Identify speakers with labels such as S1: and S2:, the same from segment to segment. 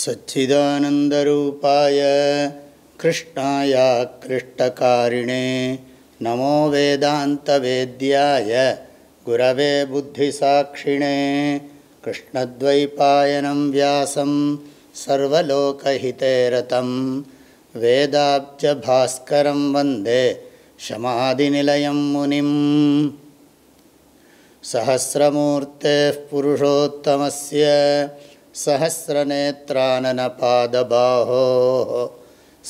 S1: सच्चिदानन्दरूपाय कृष्णाय कृष्टकारिणे नमो वेदान्तवेद्याय गुरवे बुद्धिसाक्षिणे कृष्णद्वैपायनं व्यासं सर्वलोकहिते रतं वेदाब्जभास्करं वन्दे शमादिनिलयं मुनिम् सहस्रमूर्तेः पुरुषोत्तमस्य सहस्रनेत्राननपादबाहोः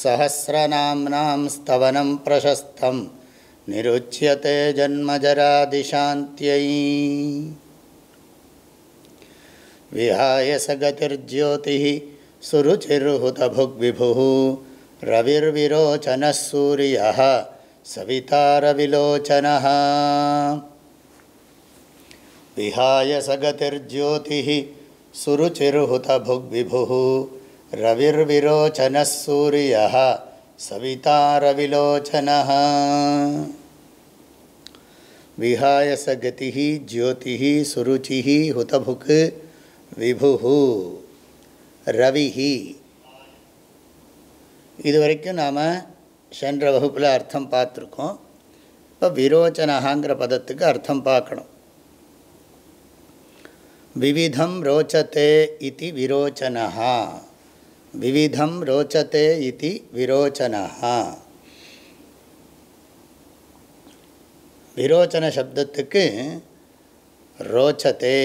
S1: सहस्रनाम्नां स्तवनं प्रशस्तं निरुच्यते जन्मजरादिशान्त्यै विहाय स गतिर्ज्योतिः सुरुचिर्हुतभुग्विभुः रविर्विरोचनः सूर्यः सवितारविलोचनः विहाय स गतिर्ज्योतिः सुरुचिर्हुतभुग्विभुः रविर्विरोचनः सूर्यः सवितारविलोचनः विहाय स गतिः ज्योतिः सुरुचिः हुतभुक् விபுஹு ரவிஹி இது வரைக்கும் நாம் சென்ற வகுப்பில் அர்த்தம் பார்த்துருக்கோம். இப்போ விரோச்சனகாங்கிற பதத்துக்கு அர்த்தம் பார்க்கணும். விவிதம் ரோச்சத்தே இது விரோச்சனஹா. விவிதம் ரோச்சத்தே இது விரோச்சனஹா. விரோச்சன சப்தத்துக்கு ரோச்சத்தே.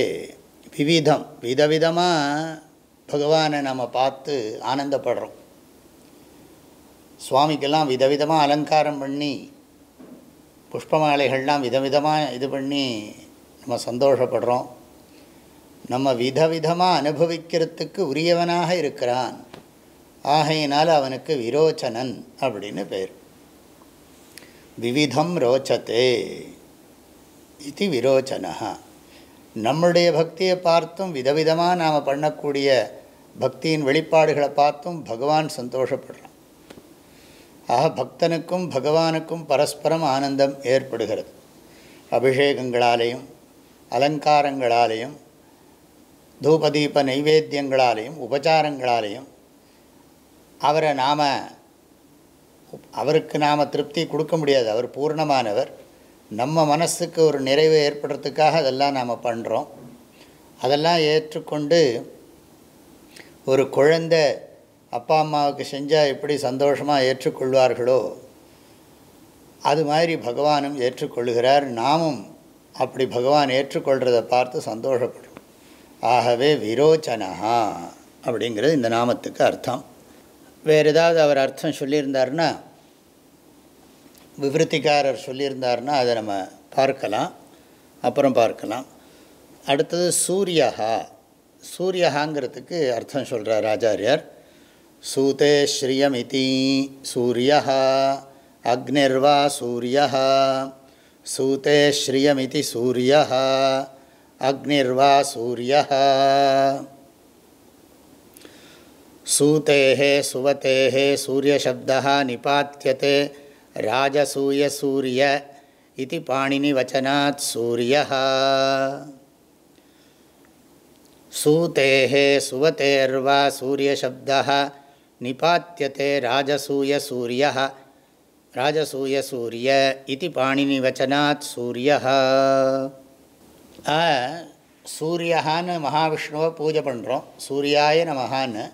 S1: விவிதம் விதவிதமாக பகவானை நம்ம பார்த்து ஆனந்தப்படுறோம். சுவாமிக்கெல்லாம் விதவிதமாக அலங்காரம் பண்ணி புஷ்பமாலைகள்லாம் விதவிதமாக இது பண்ணி நம்ம சந்தோஷப்படுறோம். நம்ம விதவிதமாக அனுபவிக்கிறதுக்கு உரியவனாக இருக்கிறான். ஆகையினால் அவனுக்கு விரோச்சனன் அப்படின்னு பேர். விவிதம் ரோச்சத்தே இது விரோச்சனா நம்முடைய பக்தியை பார்த்தும் விதவிதமாக நாம் பண்ணக்கூடிய பக்தியின் வெளிப்பாடுகளை பார்த்தும் பகவான் சந்தோஷப்படுறான். ஆக பக்தனுக்கும் பகவானுக்கும் பரஸ்பரம் ஆனந்தம் ஏற்படுகிறது. அபிஷேகங்களாலேயும் அலங்காரங்களாலேயும் தூபதீப நைவேத்தியங்களாலேயும் உபச்சாரங்களாலேயும் அவரை நாம் அவருக்கு நாம் திருப்தி கொடுக்க முடியாது. அவர் பூர்ணமானவர். நம்ம மனசுக்கு ஒரு நிறைவு ஏற்படுறதுக்காக அதெல்லாம் நாம் பண்ணுறோம் அதெல்லாம் ஏற்றுக்கொண்டு ஒரு குழந்தை அப்பா அம்மாவுக்கு செஞ்சால் எப்படி சந்தோஷமாக ஏற்றுக்கொள்வார்களோ அது மாதிரி பகவானும் ஏற்றுக்கொள்கிறார் நாமும் அப்படி பகவான் ஏற்றுக்கொள்கிறத பார்த்து சந்தோஷப்படும். ஆகவே விரோச்சனஹா அப்படிங்கிறது இந்த நாமத்துக்கு அர்த்தம். வேறு ஏதாவது அவர் அர்த்தம் சொல்லியிருந்தார்னா விவருத்திக்காரர் சொல்லியிருந்தார்னா அதை நம்ம பார்க்கலாம். அப்புறம் பார்க்கலாம். அடுத்தது சூரியஹா. சூரியஹாங்கிறதுக்கு அர்த்தம் சொல்கிறார் ஆச்சாரியார். सूते श्रियमिति सूर्य, अग्निर्वा सूर्य, सूते श्रियमिति सूर्य, अग्निर्वा सूर्य। सूते सुवते सूर्यशब्द निपात्यते, राजसूय सूर्य इति पाणिनिवचनात् सूर्य। सूते सुवतेर्वा सूर्यशब्द நிபாத்தியதே ராஜசூயசூரிய ராஜசூயசூரிய இது பாணினிவச்சனாத் சூரிய. சூரியகான்னு மகாவிஷ்ணுவை பூஜை பண்ணுறோம் சூரியாய நமகான்னு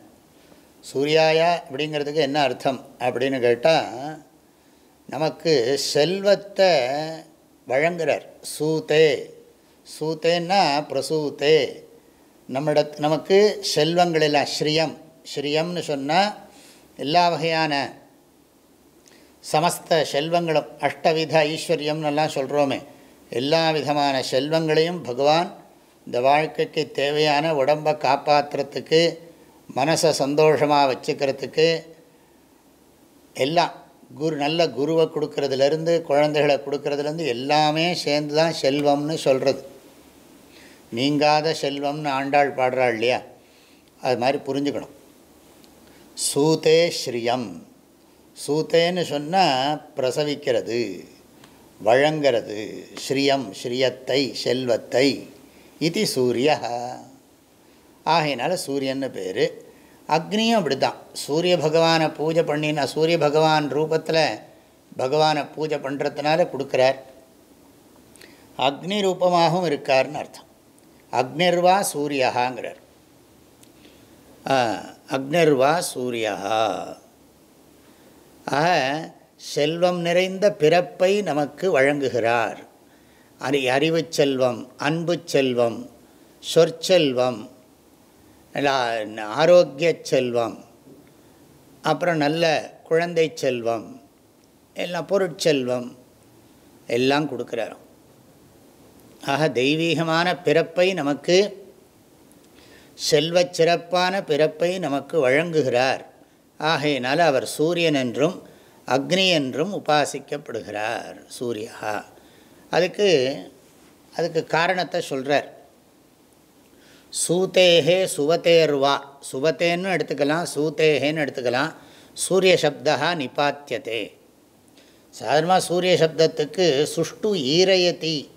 S1: சூரியாயா அப்படிங்கிறதுக்கு என்ன அர்த்தம் அப்படின்னு கேட்டால் நமக்கு செல்வத்தை வழங்குகிறார் சூத்தே. சூத்தேன்னா பிரசூத்தே. நம்மிட நமக்கு செல்வங்களில் அஸ்ரியம் ஸ்ரீயம்னு சொன்னால் எல்லா வகையான சமஸ்த செல்வங்களும் அஷ்டவித ஐஸ்வர்யம்னுலாம் சொல்கிறோமே எல்லா விதமான செல்வங்களையும் பகவான் இந்த வாழ்க்கைக்கு தேவையான உடம்பை காப்பாற்றுறதுக்கு மனசை சந்தோஷமாக வச்சுக்கிறதுக்கு எல்லாம் குரு நல்ல குருவை கொடுக்கறதுலேருந்து குழந்தைகளை கொடுக்கறதுலேருந்து எல்லாமே சேர்ந்து தான் செல்வம்னு சொல்கிறது நீங்காத செல்வம்னு ஆண்டாள் பாடுறாள் இல்லையா? அது மாதிரி புரிஞ்சுக்கணும். சூதே ஸ்ரீயம். சூத்தேன்னு சொன்னால் பிரசவிக்கிறது வழங்கிறது ஸ்ரீயம் ஸ்ரீயத்தை செல்வத்தை. இது சூரிய. ஆகையினால சூரியன்னு பேர். அக்னியும் அப்படி தான் சூரிய பகவானை பூஜை பண்ணினா சூரிய பகவான் ரூபத்தில் பகவானை பூஜை பண்ணுறதுனால கொடுக்குறார். அக்னி ரூபமாகவும் இருக்கார்னு அர்த்தம். அக்னிர்வா சூரியகாங்கிறார் அக்னிர்வா சூரியா. ஆக செல்வம் நிறைந்த பிறப்பை நமக்கு வழங்குகிறார். அறி அறிவு செல்வம் அன்பு செல்வம் சொற்செல்வம் ஆரோக்கிய செல்வம் அப்புறம் நல்ல குழந்தை செல்வம் எல்லாம் பொருட்செல்வம் எல்லாம் கொடுக்குறாரோ ஆக தெய்வீகமான பிறப்பை நமக்கு செல்வச் சிறப்பான பிறப்பை நமக்கு வழங்குகிறார். ஆகையினால் அவர் சூரியன் என்றும் அக்னி என்றும் உபாசிக்கப்படுகிறார் சூரியா அதுக்கு அதுக்கு காரணத்தை சொல்கிறார் சூத்தேகே சுவத்தேர்வா சுவத்தேன்னு எடுத்துக்கலாம் சூத்தேகேன்னு எடுத்துக்கலாம். சூரிய சப்தா நிபாத்தியதே. சாதாரணமாக சூரிய சப்தத்துக்கு சுஷ்டு ஈரயதி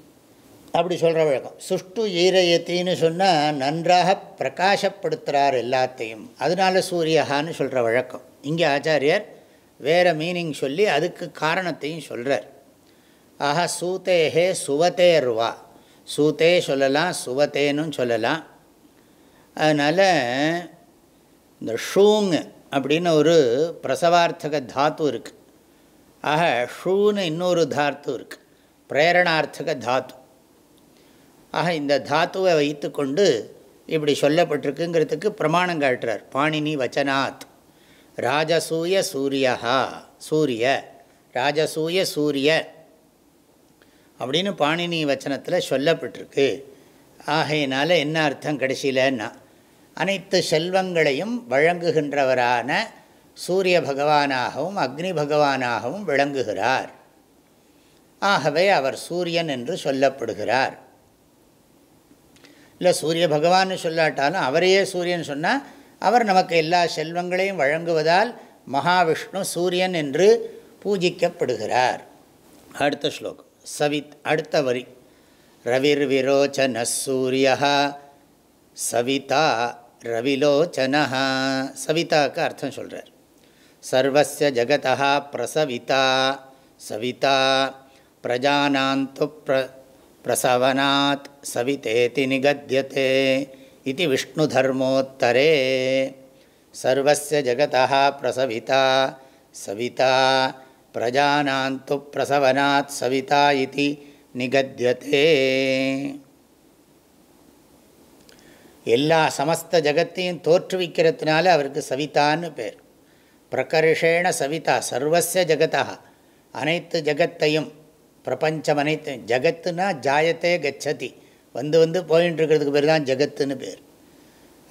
S1: அப்படி சொல்கிற வழக்கம். சுஷ்டு ஈரயத்தின்னு சொன்னால் நன்றாக பிரகாசப்படுத்துகிறார் எல்லாத்தையும். அதனால சூரியகான்னு சொல்கிற வழக்கம். இங்கே ஆச்சாரியர் வேறு மீனிங் சொல்லி அதுக்கு காரணத்தையும் சொல்கிறார் ஆஹா சூத்தேகே சுவத்தேர்வா சூத்தே சொல்லலாம் சுவத்தேன்னு சொல்லலாம். அதனால் இந்த ஷூங் அப்படின்னு ஒரு பிரசவார்த்தக தாத்து இருக்குது ஆக ஷூன்னு இன்னொரு தாத்து இருக்குது பிரேரணார்த்தக தாத்து. ஆக இந்த தாத்துவை வைத்து கொண்டு இப்படி சொல்லப்பட்டிருக்குங்கிறதுக்கு பிரமாணம் காட்டுறார். பாணினி வச்சனாத். ராஜசூய சூரியா சூரிய ராஜசூய சூரிய அப்படின்னு பாணினி வச்சனத்தில் சொல்லப்பட்டிருக்கு. ஆகையினால் என்ன அர்த்தம் கடைசியிலன்னா அனைத்து செல்வங்களையும் வழங்குகின்றவரான சூரிய பகவானாகவும் அக்னி பகவானாகவும் விளங்குகிறார். ஆகவே அவர் சூரியன் என்று சொல்லப்படுகிறார். இல்லை சூரிய பகவான்னு சொல்லாட்டாலும் அவரையே சூரியன் சொன்னால் அவர் நமக்கு எல்லா செல்வங்களையும் வழங்குவதால் மகாவிஷ்ணு சூரியன் என்று பூஜிக்கப்படுகிறார். அடுத்த ஸ்லோகம். சவித் அடுத்த வரி. ரவிர் விரோச்சன சூரியா சவிதா ரவிலோச்சனா. சவிதாக்கு அர்த்தம் சொல்கிறார் சர்வச ஜகதா பிரசவிதா சவிதா பிரஜானாந்து பிர பிரசவனாத் சவிதேதி நிகத்தியதே இது விஷ்ணுதர்மோத்தரே சர்வஸ்ய ஜகதா பிரசவிதா சவிதா பிரஜானாந்து பிரசவனாத் சவிதா இது நிகத்தியதே எல்லா சமஸ்த ஜகத்தையும் தோற்றுவிக்கிறதுனால அவருக்கு சவிதான்னு பேர். பிரகர்ஷேண சவிதா சர்வஸ்ய ஜகதா அனைத்து ஜகத்தையும் பிரபஞ்சம் அனைத்து ஜகத்துனா ஜாயத்தே கச்சதி. வந்து வந்து போயின்னு இருக்கிறதுக்கு பேர் தான் ஜகத்துன்னு பேர்.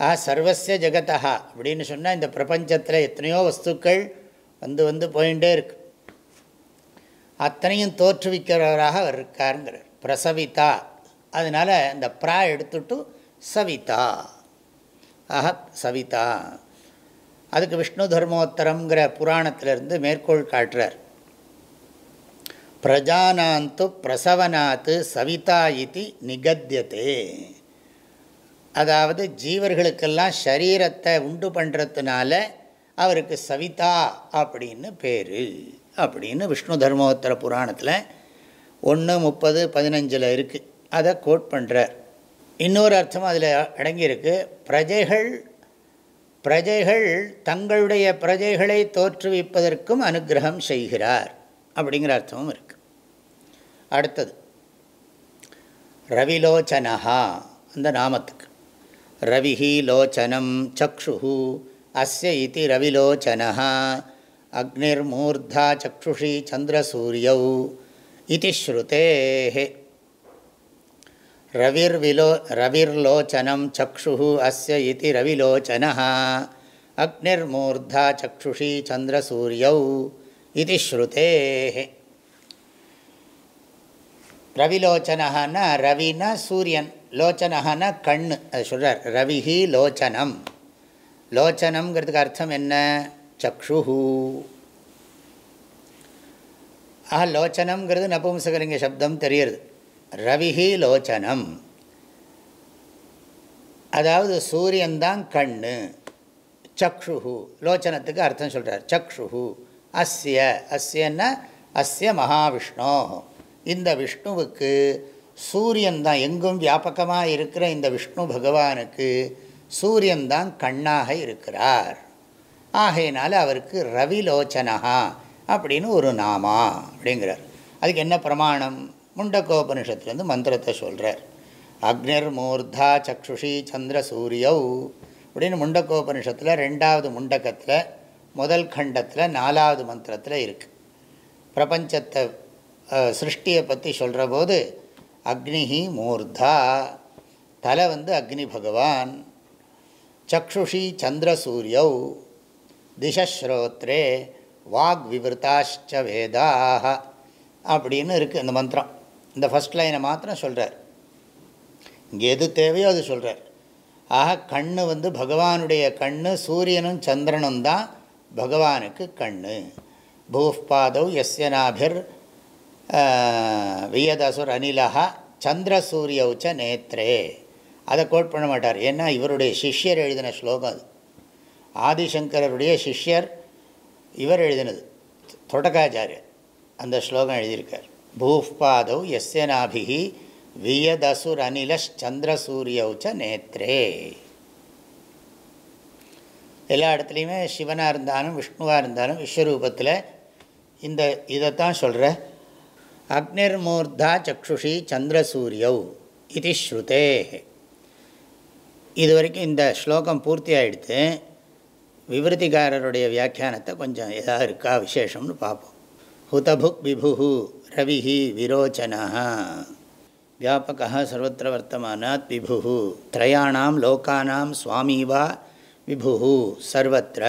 S1: ஆ சர்வஸ்ய ஜெகத்தா அப்படின்னு சொன்னால் இந்த பிரபஞ்சத்தில் எத்தனையோ வஸ்துக்கள் வந்து வந்து போயிட்டே இருக்கு. அத்தனையும் தோற்றுவிக்கிறவராக அவர் இருக்காருங்கிறார். பிரசவிதா. அதனால் இந்த ப்ரா எடுத்துட்டு சவிதா. ஆஹ சவிதா. அதுக்கு விஷ்ணு தர்மோத்தரங்கிற புராணத்திலிருந்து மேற்கோள் காட்டுறார். பிரஜானாந்து பிரசவனாத்து சவிதா இது நிகத்தியதே. அதாவது ஜீவர்களுக்கெல்லாம் சரீரத்தை உண்டு பண்ணுறதுனால அவருக்கு சவிதா அப்படின்னு பேர். அப்படின்னு விஷ்ணு தர்மோத்தர புராணத்தில் ஒன்று முப்பது பதினஞ்சில் இருக்குது அதை கோட் பண்ணுறார் இன்னொரு அர்த்தம் அதில் அடங்கியிருக்கு. பிரஜைகள் பிரஜைகள் தங்களுடைய பிரஜைகளை தோற்றுவிப்பதற்கும் அனுகிரகம் செய்கிறார். அப்படிங்கிற அர்த்தமும் இருக்குது அடுத்தது. ரவிலோச்சனஹா அந்த நாமத்துக்கு. ரவிஹி லோச்சனம் சக்ஷு அஸ்ய இது ரவிலோச்சனா அக்னிர்மூர்தா சக்ஷுஷி சந்திரசூரியௌ இது ஸ்ருதே ரவிர்விலோ ரவிர்லோச்சனம் சக்ஷு அஸ்ய இது ரவிலோச்சனா அக்னிர்மூர்தா சக்ஷுஷி சந்திரசூரியௌ இது ஸ்ருதே ரவிலோச்சனஹான்னா ரவினா சூரியன் லோச்சனஹான்னா கண் அது சொல்கிறார் ரவிஹி லோச்சனம். லோச்சனம்ங்கிறதுக்கு அர்த்தம் என்ன? சக்ஷு ஆஹா லோச்சனம்ங்கிறது நபும்சகலிங்க சப்தம் தெரியுது ரவிஹி லோச்சனம். அதாவது சூரியன்தான் கண் சக்ஷுஹு லோச்சனத்துக்கு அர்த்தம் சொல்கிறார் சக்ஷுஹு அஸ்ய. அஸ்யன்னா அஸ்ய மகாவிஷ்ணோ. இந்த விஷ்ணுவுக்கு சூரியன்தான் எங்கும் வியாபகமாக இருக்கிற இந்த விஷ்ணு பகவானுக்கு சூரியன்தான் கண்ணாக இருக்கிறார். ஆகையினால அவருக்கு ரவிலோச்சனஹா அப்படின்னு ஒரு நாமா அப்படிங்கிறார். அதுக்கு என்ன பிரமாணம்? முண்டக்கோபனிஷத்துலேருந்து மந்திரத்தை சொல்கிறார் அக்னிர் மூர்தா சக்ஷுஷி சந்திர சூரியவ் அப்படின்னு முண்டக்கோபனிஷத்தில் ரெண்டாவது முண்டக்கத்தில் முதல் கண்டத்தில் நாலாவது மந்திரத்தில் இருக்குது பிரபஞ்சத்தை சிருஷ்டியை பற்றி சொல்கிற போது அக்னிஹி மூர்தா. தலை வந்து அக்னி பகவான். சக்ஷுஷி சந்திரசூரியவ் திசஸ்ரோத்ரே வாக் விவருத்தாச்ச வேதாக அப்படின்னு இருக்குது இந்த மந்திரம். இந்த ஃபஸ்ட் லைனை மாத்திரம் சொல்கிறார் இங்கே எது தேவையோ அது சொல்கிறார் ஆக கண் வந்து பகவானுடைய கண் சூரியனும் சந்திரனும் தான் பகவானுக்கு கண் பூஃபாதவ் எஸ்யநாபிர் வியதசுர் அனிலா சந்திரசூரியவுச்ச நேத்ரே. அதை கோட் பண்ண மாட்டார். ஏன்னா இவருடைய சிஷ்யர் எழுதின ஸ்லோகம் அது. ஆதிசங்கரருடைய சிஷ்யர் இவர் எழுதினது. தொடக்காச்சாரியர் அந்த ஸ்லோகம் எழுதியிருக்கார். பூஃபாதவ் எஸ்யநாபிகி வியதசுர் அனிலஷ் சந்திரசூரியவுச்ச நேத்ரே. எல்லா இடத்துலையுமே சிவனாக இருந்தாலும் விஷ்ணுவாக இருந்தாலும் விஸ்வரூபத்தில் இந்த இதைத்தான் சொல்கிற அக்னிர்மூர்தா சக்ஷுஷி சந்திரசூரியவ் இது ஸ்ருதே. இது வரைக்கும் இந்த ஸ்லோகம் பூர்த்தி ஆகிடுத்து விவருத்திகாரருடைய வியாக்கியானத்தை கொஞ்சம் எதாவது இருக்கா விசேஷம்னு பார்ப்போம். ஹுதபுக் விபு ரவிஹி விரோச்சனா வியாபகா சர்வத்திர வர்த்தமானாத் விபு திரயாணாம் லோக்கானாம் சுவாமி வா விபு சர்வத்திர.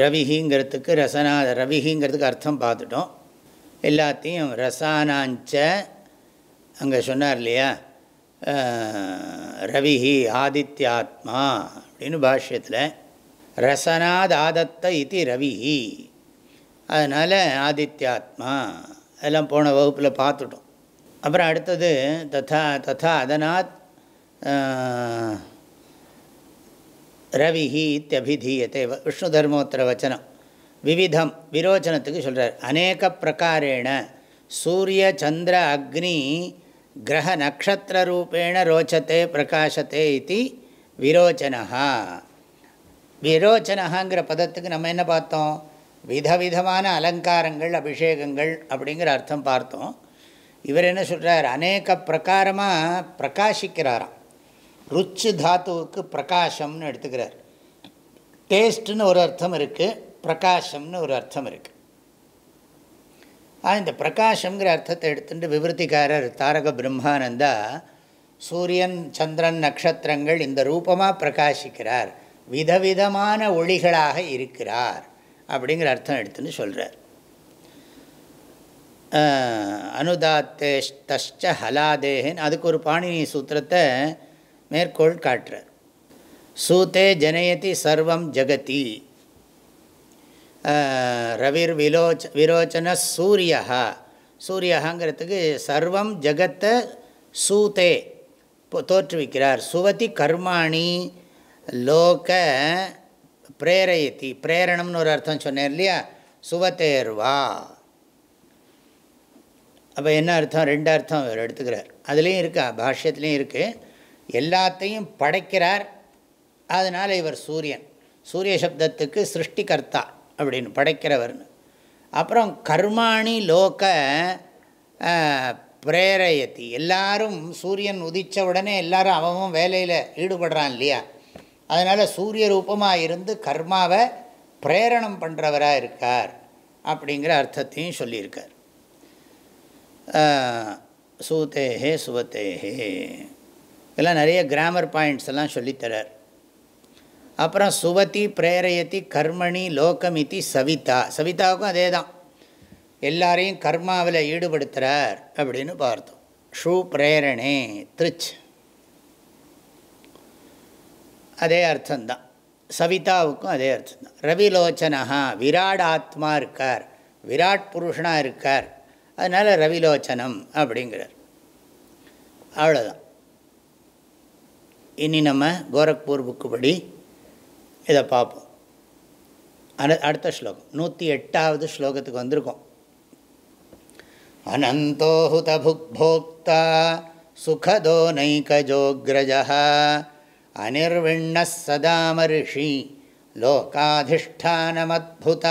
S1: ரவிஹிங்கிறதுக்கு ரசனா ரவிஹிங்கிறதுக்கு அர்த்தம் பார்த்துட்டோம். எல்லாத்தையும் ரசானாஞ்ச அங்கே சொன்னார் இல்லையா ரவிஹி ஆதித்யாத்மா அப்படின்னு பாஷ்யத்தில் ரசனாத் ஆதத்த இது ரவிஹி. அதனால் ஆதித்யாத்மா அதெல்லாம் போன வகுப்பில் பார்த்துட்டோம். அப்புறம் அடுத்தது ததா ததா அதனாத் ரவிஹி இத்தியபிதீயத்தை விஷ்ணு தர்மோத்தர வச்சனம். விவிதம் விரோச்சனத்துக்கு சொல்கிறார் அநேக பிரகாரேண சூரிய சந்திர அக்னி கிரக நக்ஷத்திர ரூபேண ரோச்சத்தை பிரகாசத்தை இது விரோச்சனஹா. விரோச்சனஹாங்கிற பதத்துக்கு நம்ம என்ன பார்த்தோம்? விதவிதமான அலங்காரங்கள் அபிஷேகங்கள் அப்படிங்கிற அர்த்தம் பார்த்தோம். இவர் என்ன சொல்கிறார் அநேக பிரகாரமாக பிரகாசிக்கிறாராம். ருச்சு தாத்துவுக்கு பிரகாசம்னு எடுத்துக்கிறார். டேஸ்ட்டுன்னு ஒரு அர்த்தம் இருக்குது பிரகாஷம்னு ஒரு அர்த்தம் இருக்குது இந்த பிரகாஷங்கிற அர்த்தத்தை எடுத்துட்டு விவருத்திக்காரர் தாரக பிரம்மானந்தா சூரியன் சந்திரன் நட்சத்திரங்கள் இந்த ரூபமாக பிரகாசிக்கிறார். விதவிதமான ஒளிகளாக இருக்கிறார் அப்படிங்கிற அர்த்தம் எடுத்துன்னு சொல்கிறார் அனுதாத்தேஷ்ட ஹலாதேகன் அதுக்கு ஒரு பாணினி சூத்திரத்தை மேற்கோள் காட்டுறார். சூத்தே ஜனயதி சர்வம் ஜகதி. ரவிர் விலோச்ச விரோச்சன சூரியா சூரியகாங்கிறதுக்கு சர்வம் ஜகத்தை சூதே. தோற்றுவிக்கிறார். சுவதி கர்மாணி லோக பிரேரயத்தி பிரேரணம்னு ஒரு அர்த்தம் சொன்னேன் இல்லையா? சுவத்தேர்வா. அப்போ என்ன அர்த்தம்? ரெண்டு அர்த்தம் அவர் எடுத்துக்கிறார். அதுலேயும் இருக்கா பாஷ்யத்துலேயும் இருக்குது எல்லாத்தையும் படைக்கிறார். அதனால் இவர் சூரியன். சூரிய சப்தத்துக்கு சிருஷ்டிகர்த்தா. அப்படின்னு படைக்கிறவர்னு அப்புறம் கர்மாணி லோக பிரேரயத்தி எல்லாரும் சூரியன் உதித்த உடனே எல்லாரும் அவன் வேலையில் ஈடுபடுறான் இல்லையா? அதனால் சூரிய ரூபமாக இருந்து கர்மாவை பிரேரணம் பண்ணுறவராக இருக்கார் அப்படிங்கிற அர்த்தத்தையும் சொல்லியிருக்கார். சூத்தேஹே சுவத்தேஹே இதெல்லாம் நிறைய கிராமர் பாயிண்ட்ஸ் எல்லாம் சொல்லித்தரார். அப்புறம் சுவதி பிரேரயத்தி கர்மணி லோகமிதி சவிதா. சவிதாவுக்கும் அதே தான் எல்லாரையும் கர்மாவில் ஈடுபடுத்துகிறார் அப்படின்னு பார்த்தோம். ஷூ பிரேரணே திருச். அதே அர்த்தந்தான் சவிதாவுக்கும் அதே அர்த்தம்தான். ரவிலோச்சனஹா விராட் ஆத்மா இருக்கார். விராட் புருஷனாக இருக்கார். அதனால் ரவிலோச்சனம் அப்படிங்கிறார். அவ்வளோதான் இனி நம்ம கோரக்பூர் புக்குப்படி இதை பார்ப்போம். அனு அடுத்த ஸ்லோகம். நூற்றி எட்டாவது ஸ்லோகத்துக்கு வந்திருக்கோம். அனந்தோஹுத புக்போக்தா சுகதோ நைகஜோக்ரஜ அனிர்விண்ண சதாமரிஷி லோகாதிஷ்டானமத்புத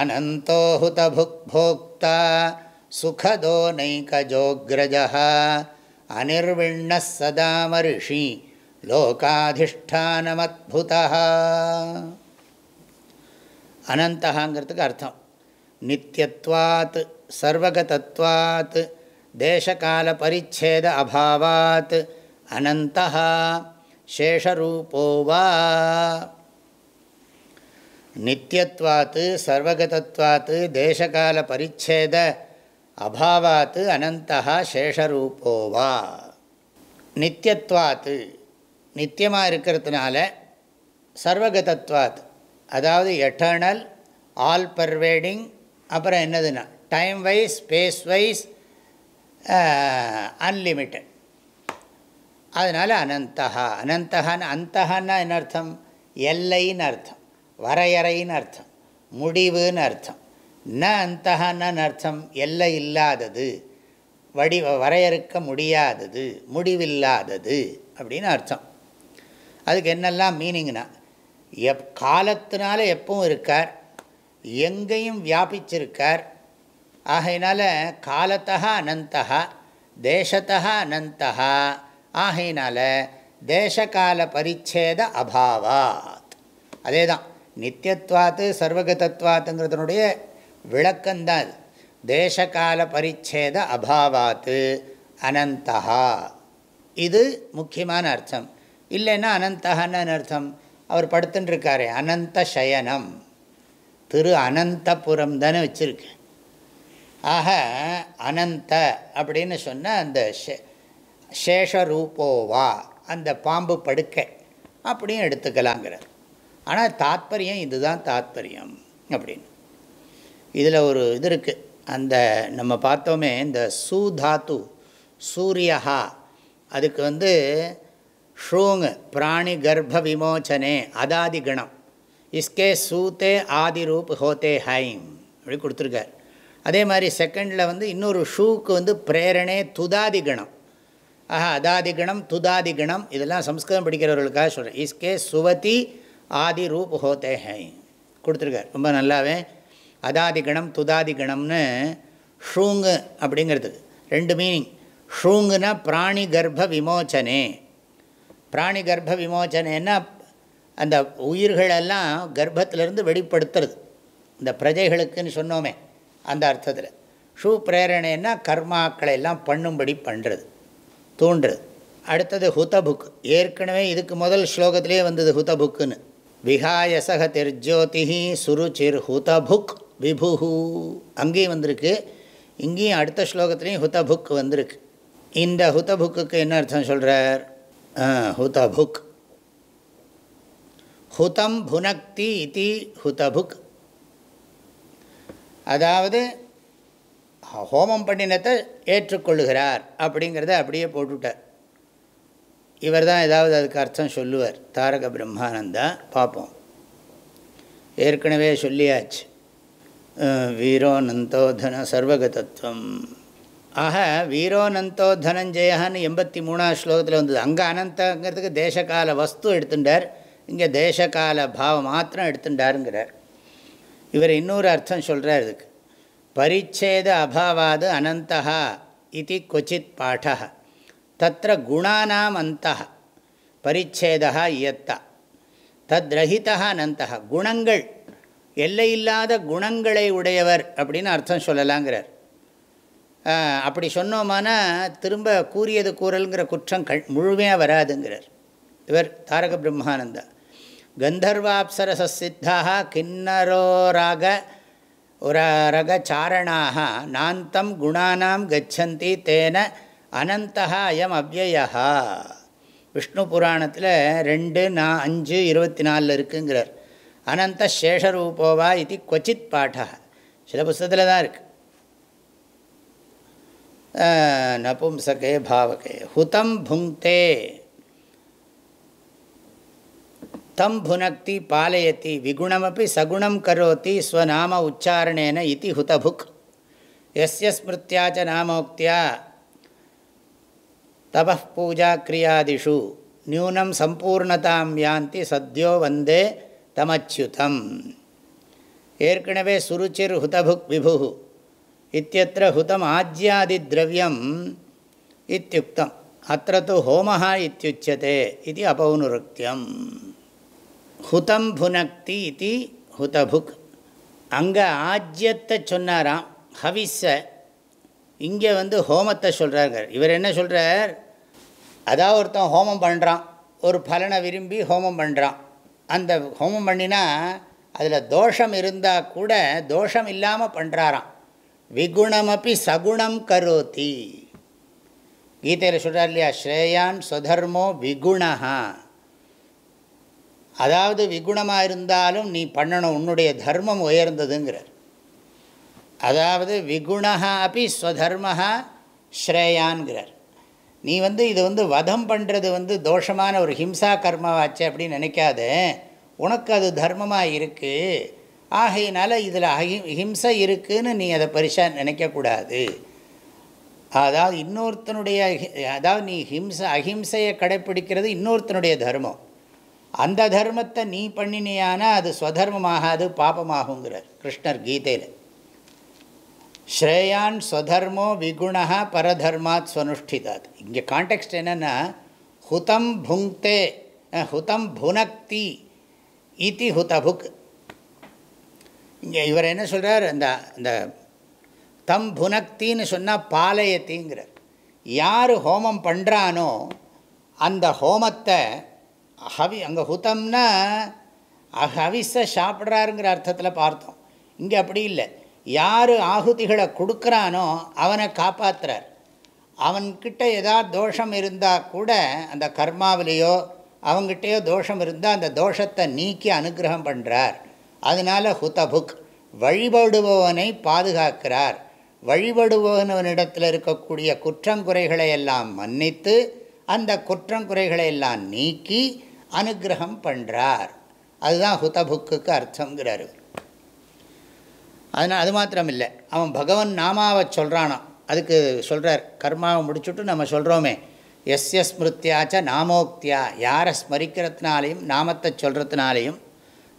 S1: அனந்தோஹுத புக்போக்தா சுகதோ நைகஜோக்ரஜ அனிர்விண்ண சதாமரிஷி லோகாதிஷ்டானமத்புத அனந்தகாங்கிறதுக்கு அர்த்தம் நித்தியத்வாத் சர்வகதத்வாத் தேசகால பரிச்சேத அபாவாத் அனந்தா சேஷரூபோ வா நித்தியத்வாத் சர்வகதத்வாத் தேசகால பரிச்சேத அபாவாத் அனந்தா சேஷரூபோ வா நித்தியத்வாத் நித்தியமாக இருக்கிறதுனால சர்வகதத்வாத் அதாவது எட்டர்னல் ஆல் பர்வேடிங் அப்புறம் என்னதுன்னா time wise space wise unlimited அதனால் அனந்தகா அனந்தகான்னு அந்தகான்னா என்ன அர்த்தம்? எல்லைன்னு அர்த்தம். வரையறைன்னு அர்த்தம். முடிவுன்னு அர்த்தம். ந அந்தகான்னு அர்த்தம்? எல்லை இல்லாதது. வடி வரையறுக்க முடியாதது. முடிவில்லாதது அப்படின்னு அர்த்தம். அதுக்கு என்னெல்லாம் மீனிங்னா எப் காலத்தினால எப்பவும் இருக்கார் எங்கேயும் வியாபிச்சிருக்கார். ஆகையினால காலத்தா அனந்தா தேசத்தா அனந்தா ஆகையினால தேசகால பரிச்சேத அபாவாத். அதே தான் நித்தியத்வாத்து சர்வகதத்வாத்துங்கிறதுனுடைய விளக்கம்தான் அது. தேசகால பரிச்சேத அபாவாத்து அனந்தா இது முக்கியமான அர்த்தம். இல்லைன்னா அனந்தகன்னு அர்த்தம் அவர் படுத்துட்டுருக்காரு அனந்த சயனம் திரு அனந்தபுரம் தானே வச்சுருக்கு ஆக அனந்த அப்படின்னு சொன்னால் அந்த சேஷரூபோவா அந்த பாம்பு படுக்கை அப்படியும் எடுத்துக்கலாங்கிறார். ஆனால் தாத்பரியம் இதுதான் தாத்பரியம் அப்படின்னு. இதில் ஒரு இது இருக்குது அந்த நம்ம பார்த்தோமே இந்த சூதாத்து சூரியஹா அதுக்கு வந்து ஷூங் பிராணி கர்ப்ப விமோச்சனே அதாதி கணம். இஸ்கே சூத்தே ஆதி ரூப் ஹோத்தே ஹைம். அப்படி கொடுத்துருக்கார். அதே மாதிரி செகண்டில் வந்து இன்னொரு ஷூக்கு வந்து பிரேரணே துதாதி கணம். ஆஹா அதாதி கணம் துதாதி கணம் இதெல்லாம் சம்ஸ்கிருதம் படிக்கிறவர்களுக்காக சொல்கிறேன் இஸ்கே சுவதி ஆதி ரூப் ஹோத்தே ஹைம். கொடுத்துருக்கார். ரொம்ப நல்லாவே. அதாதி கணம் துதாதி கணம்னு ஷூங்கு அப்படிங்கிறதுக்கு ரெண்டு மீனிங் ஷூங்குனா பிராணி கர்ப்ப விமோச்சனே. பிராணி கர்ப்ப விமோச்சனைன்னா அந்த உயிர்களெல்லாம் கர்ப்பத்திலிருந்து வெளிப்படுத்துறது. இந்த பிரஜைகளுக்குன்னு சொன்னோமே அந்த அர்த்தத்தில். ஷூ பிரேரணைன்னா கர்மாக்களை எல்லாம் பண்ணும்படி பண்ணுறது தூண்டுறது. அடுத்தது ஹுதபுக். ஏற்கனவே இதுக்கு முதல் ஸ்லோகத்திலே வந்தது ஹுதபுக்குன்னு. விகாயசக திர்ஜோதிஹி சுருச்சிர் ஹுதபுக் விபுஹு. அங்கேயும் வந்திருக்கு. இங்கேயும் அடுத்த ஸ்லோகத்துலேயும் ஹுதபுக் வந்திருக்கு. இந்த ஹுதபுக்கு என்ன அர்த்தம் சொல்கிறார் ஹுதபுக் ஹுதம் புனக்தி இது ஹுதபுக் அதாவது ஹோமம் பண்ணினத்தை ஏற்றுக்கொள்ளுகிறார் அப்படிங்கிறத அப்படியே போட்டுவிட்டார் இவர் தான் ஏதாவது அதுக்கு அர்த்தம் சொல்லுவார் தாரக பிரம்மானந்தா பார்ப்போம் ஏற்கனவே சொல்லியாச்சு வீரோனந்தோதன சர்வகதத்துவம் ஆக வீரோனந்தோ தனஞ்சயான்னு எண்பத்தி மூணாவது ஸ்லோகத்தில் வந்தது. அங்கே அனந்தங்கிறதுக்கு தேசகால வஸ்து எடுத்துட்டார் இங்கே தேசகால பாவம் மாத்திரம் எடுத்துட்டாருங்கிறார் இவர் இன்னொரு அர்த்தம் சொல்கிறார் இதுக்கு. பரிச்சேத அபாவாது அனந்தா இது கொச்சித் பாட தத்த குணானாம் அந்த பரிச்சேதா இயத்தா. தத்ரஹிதா அனந்தா குணங்கள் எல்லையில்லாத குணங்களை உடையவர் அப்படின்னு அர்த்தம் சொல்லலாங்கிறார். அப்படி சொன்னோமானா திரும்ப கூறியது கூறல்ங்கிற குற்றம் க முழுமையாக வராதுங்கிறார். இவர் தாரக பிரம்மானந்தா. கந்தர்வாப்சரச சித்தாக கிண்ணரோராக ரகச்சாரணாக நாந்தம் குணானாம் கச்சந்தி தேன அனந்தா அயம் அவ்வயா விஷ்ணு புராணத்தில் ரெண்டு நா அஞ்சு இருபத்தி நாலில் இருக்குங்கிறார். அனந்த சேஷரூபோவா இது கொச்சித் பாட சில புஸ்தத்தில் தான் இருக்குது நபும்சகே பாவகே. ஹுதம் புங்க்தே தம் புனக்தி பாலயத்தி. விகுணமப்பி சகுணம் கரோத்தி ஸ்வநாம உச்சாரணேன இது ஹுதபுக். எஸ்ய ஸ்மிருத்தியாச்ச நாமோக்தியா. தப பூஜா கிரியாதிஷு. நியூனம் சம்பூர்ணதாம் யாந்தி சத்யோ வந்தே தமச்சுதம் ஏற்கனவே சுருச்சிர் ஹுதபுக் விபு இத்தியத்திர ஹுதம் ஆஜ்யாதி திரவியம் இத்தியுக்தம் அத்த து ஹோமஹ இத்தியுச்சதே இது அபௌனுருக்தியம் ஹுதம் புனக்தி இது ஹுதபுக் அங்கே ஆஜ்யத்தை சொன்னாராம் ஹவிஸை இங்கே வந்து ஹோமத்தை சொல்கிறார் இவர் என்ன சொல்கிறார் அதாவது ஒருத்தன் ஹோமம் பண்ணுறான் ஒரு பலனை விரும்பி ஹோமம் பண்ணுறான் அந்த ஹோமம் பண்ணினா அதில் தோஷம் இருந்தால் கூட தோஷம் இல்லாமல் பண்ணுறாராம் விகுணமப்பி சகுணம் கரோதி. கீதையில் சொல்கிறார் இல்லையா? ஸ்ரேயான் ஸ்வதர்மோ விகுணா அதாவது விகுணமாக இருந்தாலும் நீ பண்ணணும் உன்னுடைய தர்மம் உயர்ந்ததுங்கிறார். அதாவது விகுணா அப்படி ஸ்வதர்மஹா ஸ்ரேயான்கிறார். நீ வந்து இது வந்து வதம் பண்ணுறது வந்து தோஷமான ஒரு ஹிம்சா கர்மாவாச்சு அப்படின்னு நினைக்காத. உனக்கு அது தர்மமாக இருக்குது ஆகையினால இதில் அஹி ஹிம்சை இருக்குதுன்னு நீ அதை பரிசாக நினைக்கக்கூடாது. அதாவது இன்னொருத்தனுடைய அதாவது நீ ஹிம்சை அஹிம்சையை கடைப்பிடிக்கிறது இன்னொருத்தனுடைய தர்மம். அந்த தர்மத்தை நீ பண்ணினியானா அது ஸ்வதர்மமாகாது பாபமாகுங்கிறார் கிருஷ்ணர் கீதையில். ஸ்ரேயான் ஸ்வதர்மோ விகுணா பரதர்மாத் ஸ்வனுஷ்டிதாத். இங்கே கான்டெக்ட் என்னென்னா ஹுதம் புங்க்தே ஹுதம் புனக்தி இது ஹுதபுக். இங்கே இவர் என்ன சொல்கிறார் அந்த இந்த தம் புனக்தின்னு சொன்னால் பாலயத்திங்கிறார் யார் ஹோமம் பண்ணுறானோ அந்த ஹோமத்தை ஹவி அங்கே ஹுதம்னா ஹவிஸை சாப்பிட்றாருங்கிற அர்த்தத்தில் பார்த்தோம். இங்கே அப்படி இல்லை. யார் ஆகுதிகளை கொடுக்குறானோ அவனை காப்பாற்றுறார் அவன்கிட்ட ஏதாவது தோஷம் இருந்தால் கூட அந்த கர்மாவிலேயோ அவங்ககிட்டயோ தோஷம் இருந்தால் அந்த தோஷத்தை நீக்கி அனுகிரகம் பண்ணுறார் அதனால் ஹுதபுக் வழிபடுபவனை பாதுகாக்கிறார். வழிபடுபவனிடத்தில் இருக்கக்கூடிய குற்றங்குறைகளை எல்லாம் மன்னித்து அந்த குற்றங்குறைகளை எல்லாம் நீக்கி அனுகிரகம் பண்ணுறார் அதுதான் ஹுதபுக்குக்கு அர்த்தங்கிறார் அதனால் அது மாத்திரம் இல்லை அவன் பகவன் நாமாவை சொல்கிறானோ அதுக்கு சொல்கிறார் கர்மாவை முடிச்சுட்டு நம்ம சொல்கிறோமே எஸ் ஸ்மிருத்தியாச்ச நாமோக்தியா. யாரை ஸ்மரிக்கிறதுனாலையும் நாமத்தை சொல்கிறதுனாலையும்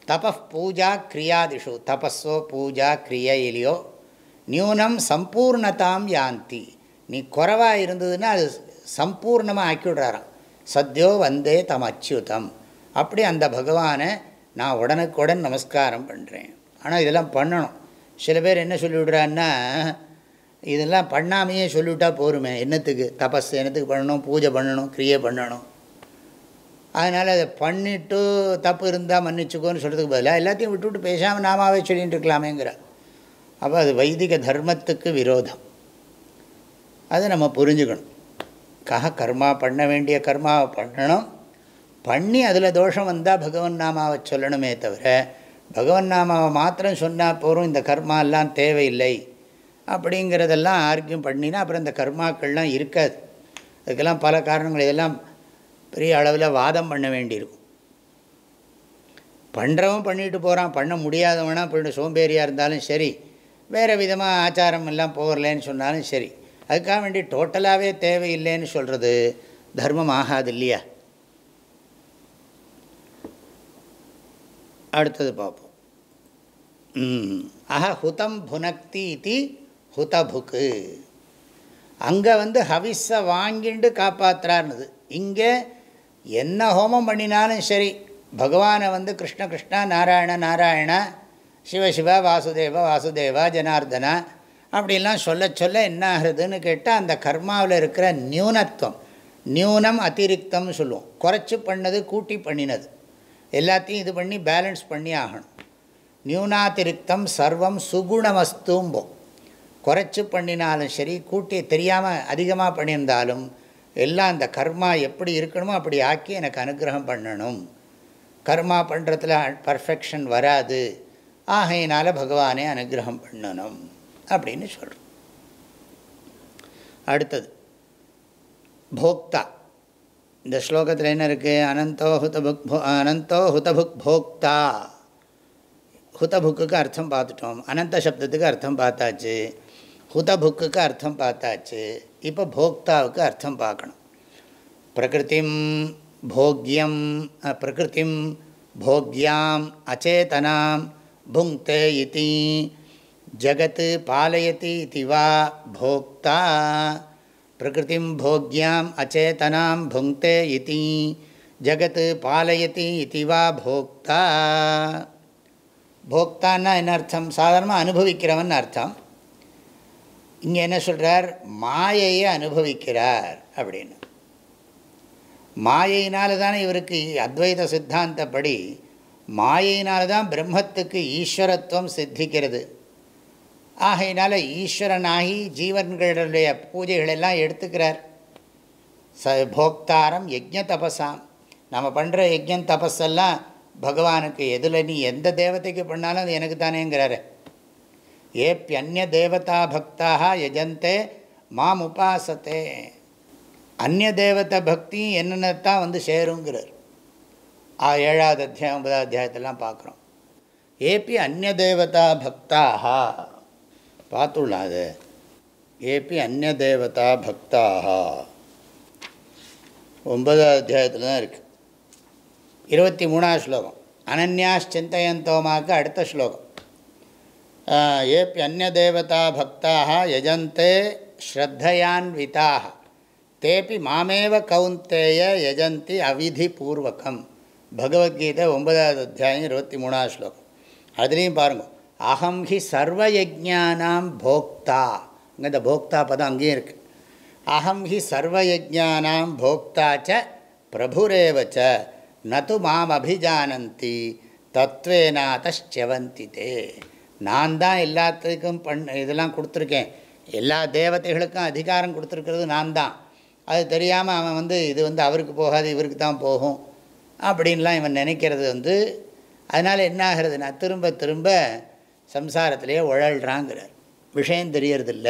S1: தப பூஜா கிரியாதிஷு. தபஸோ பூஜா கிரியையிலையோ நியூனம் சம்பூர்ணதாம் யாந்தி. நீ குறவாக இருந்ததுன்னா அது சம்பூர்ணமாக ஆக்கிவிடுறாராம். சத்யோ வந்தே தம் அச்சுதம் அப்படி அந்த பகவானை நான் உடனுக்குடன் நமஸ்காரம் பண்ணுறேன் ஆனால் இதெல்லாம் பண்ணணும். சில பேர் என்ன சொல்லிவிடுறான்னா இதெல்லாம் பண்ணாமையே சொல்லிவிட்டா போருமே என்னத்துக்கு? தபஸ் என்னத்துக்கு பண்ணணும்? பூஜை பண்ணணும்? கிரியை பண்ணணும்? அதனால் அதை பண்ணிவிட்டு தப்பு இருந்தால் மன்னிச்சுக்கோன்னு சொல்கிறதுக்கு பதிலாக எல்லாத்தையும் விட்டுவிட்டு பேசாமல் நாமாவே சொல்லிகிட்டு இருக்கலாமேங்கிற. அப்போ அது வைதிக தர்மத்துக்கு விரோதம். அதை நம்ம புரிஞ்சுக்கணும். கஹ கர்மா பண்ண வேண்டிய கர்மாவை பண்ணணும். பண்ணி அதில் தோஷம் வந்தால் பகவன் நாமாவை சொல்லணுமே தவிர பகவன் நாமாவை மாத்திரம் சொன்னால் போகிறோம் இந்த கர்மா எல்லாம் தேவையில்லை அப்படிங்கிறதெல்லாம் ஆர்கியம் பண்ணினா அப்புறம் இந்த கர்மாக்கள்லாம் இருக்காது. அதுக்கெல்லாம் பல காரணங்கள். இதெல்லாம் பெரிய அளவில் வாதம் பண்ண வேண்டியிருக்கும். பண்ணுறவன் பண்ணிட்டு போகிறான் பண்ண முடியாதவனா போய்ட்டு சோம்பேறியாக இருந்தாலும் சரி வேறு விதமாக ஆச்சாரம் எல்லாம் போகலேன்னு சொன்னாலும் சரி அதுக்காக வேண்டி டோட்டலாகவே தேவையில்லைன்னு சொல்கிறது தர்மம் ஆகாது இல்லையா? அடுத்தது பார்ப்போம். ஆஹா ஹுதம் புனக்தி இது ஹுதபுக்கு அங்கே வந்து ஹவிஸை வாங்கிண்டு காப்பாற்றுறாருனது இங்கே என்ன ஹோமம் பண்ணினாலும் சரி பகவானை வந்து கிருஷ்ண கிருஷ்ணா நாராயண நாராயண சிவசிவா வாசுதேவ வாசுதேவா ஜனார்தனா அப்படிலாம் சொல்ல சொல்ல என்ன ஆகுதுன்னு கேட்டால் அந்த கர்மாவில் இருக்கிற நியூனத்துவம் நியூனம் அத்திரிக்தம்னு சொல்லுவோம். குறைச்சி பண்ணது கூட்டி பண்ணினது. எல்லாத்தையும் இது பண்ணி பேலன்ஸ் பண்ணி ஆகணும். நியூனாதிரிக்தம் சர்வம் சுகுணமஸ்தூம்போம் குறைச்சி பண்ணினாலும் சரி கூட்டி தெரியாமல் அதிகமாக பண்ணியிருந்தாலும் எல்லாம் அந்த கர்மா எப்படி இருக்கணுமோ அப்படி ஆக்கி எனக்கு அனுகிரகம் பண்ணணும். கர்மா பண்ணுறதுல பர்ஃபெக்ஷன் வராது. ஆகையினால் பகவானே அனுகிரகம் பண்ணணும் அப்படின்னு சொல்கிறோம் அடுத்தது போக்தா. இந்த ஸ்லோகத்தில் என்ன இருக்குது அனந்தோ ஹுதபுக் போ அனந்தோ ஹுதபுக் போக்தா. ஹுதபுக்கு அர்த்தம் பார்த்துட்டோம். அனந்த சப்தத்துக்கு அர்த்தம் பார்த்தாச்சு. ஹுதபுக்குக்கு அர்த்தம் பார்த்தாச்சு இப்போ போக்தாவுக்கு அர்த்தம் பார்க்கணும் பிரகிருதிம் போக்யம் பிரகிருதிம் போக்யாம் அச்சேதனாம் புங்க்தே இதி ஜகத் பாலயதி இதி வா போக்தா பிரகிருதிம் போக்யாம் அச்சேதனாம் புங்க்தே இதி ஜகத் பாலயதி இதி வா போக்தா போக்தான்னா என்ன அர்த்தம் சாதாரணமாக அனுபவிக்கிறவன் அர்த்தம் இங்கே என்ன சொல்கிறார் மாயையை அனுபவிக்கிறார் அப்படின்னு. மாயையினால தானே இவருக்கு அத்வைத சித்தாந்தப்படி மாயையினால தான் பிரம்மத்துக்கு ஈஸ்வரத்துவம் சித்திக்கிறது. ஆகையினால ஈஸ்வரனாகி ஜீவன்களுடைய பூஜைகளெல்லாம் எடுத்துக்கிறார். ச போக்தாரம் யஜ்ய தபஸாம் நம்ம பண்ணுற யஜ்யம் தபஸெல்லாம் பகவானுக்கு எதில் நீ எந்த தேவதைக்கு பண்ணாலும் அது எனக்கு தானேங்கிறாரு. ஏப்பியன்ய தேவதா பக்தாக யஜந்தே மாம் உபாசத்தே அந்நிய தேவத பக்தி என்னென்னத்தான் வந்து சேருங்கிறார். ஆ ஏழாவது அத்தியாயம் ஒன்பதாவது அத்தியாயத்தெல்லாம் பார்க்குறோம். ஏபி அந்நிய தேவதா பக்தாக பார்த்துள்ள அது. ஏபி அந்நிய தேவதா பக்தாக ஒன்பதாவது அத்தியாயத்தில் தான் இருக்குது இருபத்தி மூணாவது ஸ்லோகம். அனன்யாச்சிந்தயந்தோமாக்கு அடுத்த ஸ்லோகம். ஏப்பி அந்நிய தேவதா பக்தாக யஜந்தே ஸ்ரத்தையான்விதாக தேப்பி மாமேவ கவுந்தேய யஜந்தி அவிதி பூர்வகம் பகவத்கீதை ஒன்பதாவது அத்தியாயம் இருபத்தி மூணாவது ஸ்லோகம் அதுலேயும் பாருங்கள் அகம் ஹி சர்வயஜானாம் போக்தா இங்கே இந்த போக்தா பதம் அங்கேயும் இருக்குது அகம் ஹி சர்வயஜானாம் போக்தா ச பிரபுரேவச்ச நது மாம் அபிஜானந்தி தத்வேனாத்தவந்தி தே நான் தான் எல்லாத்துக்கும் பண் இதெல்லாம் கொடுத்துருக்கேன். எல்லா தேவதைகளுக்கும் அதிகாரம் கொடுத்துருக்கிறது நான் தான் அது தெரியாமல் அவன் வந்து இது வந்து அவருக்கு போகாது இவருக்கு தான் போகும் அப்படின்லாம் இவன் நினைக்கிறது வந்து அதனால் என்ன ஆகிறதுனா திரும்ப திரும்ப சம்சாரத்திலேயே உழல்றாங்கிறார். விஷயம் தெரியறதில்ல.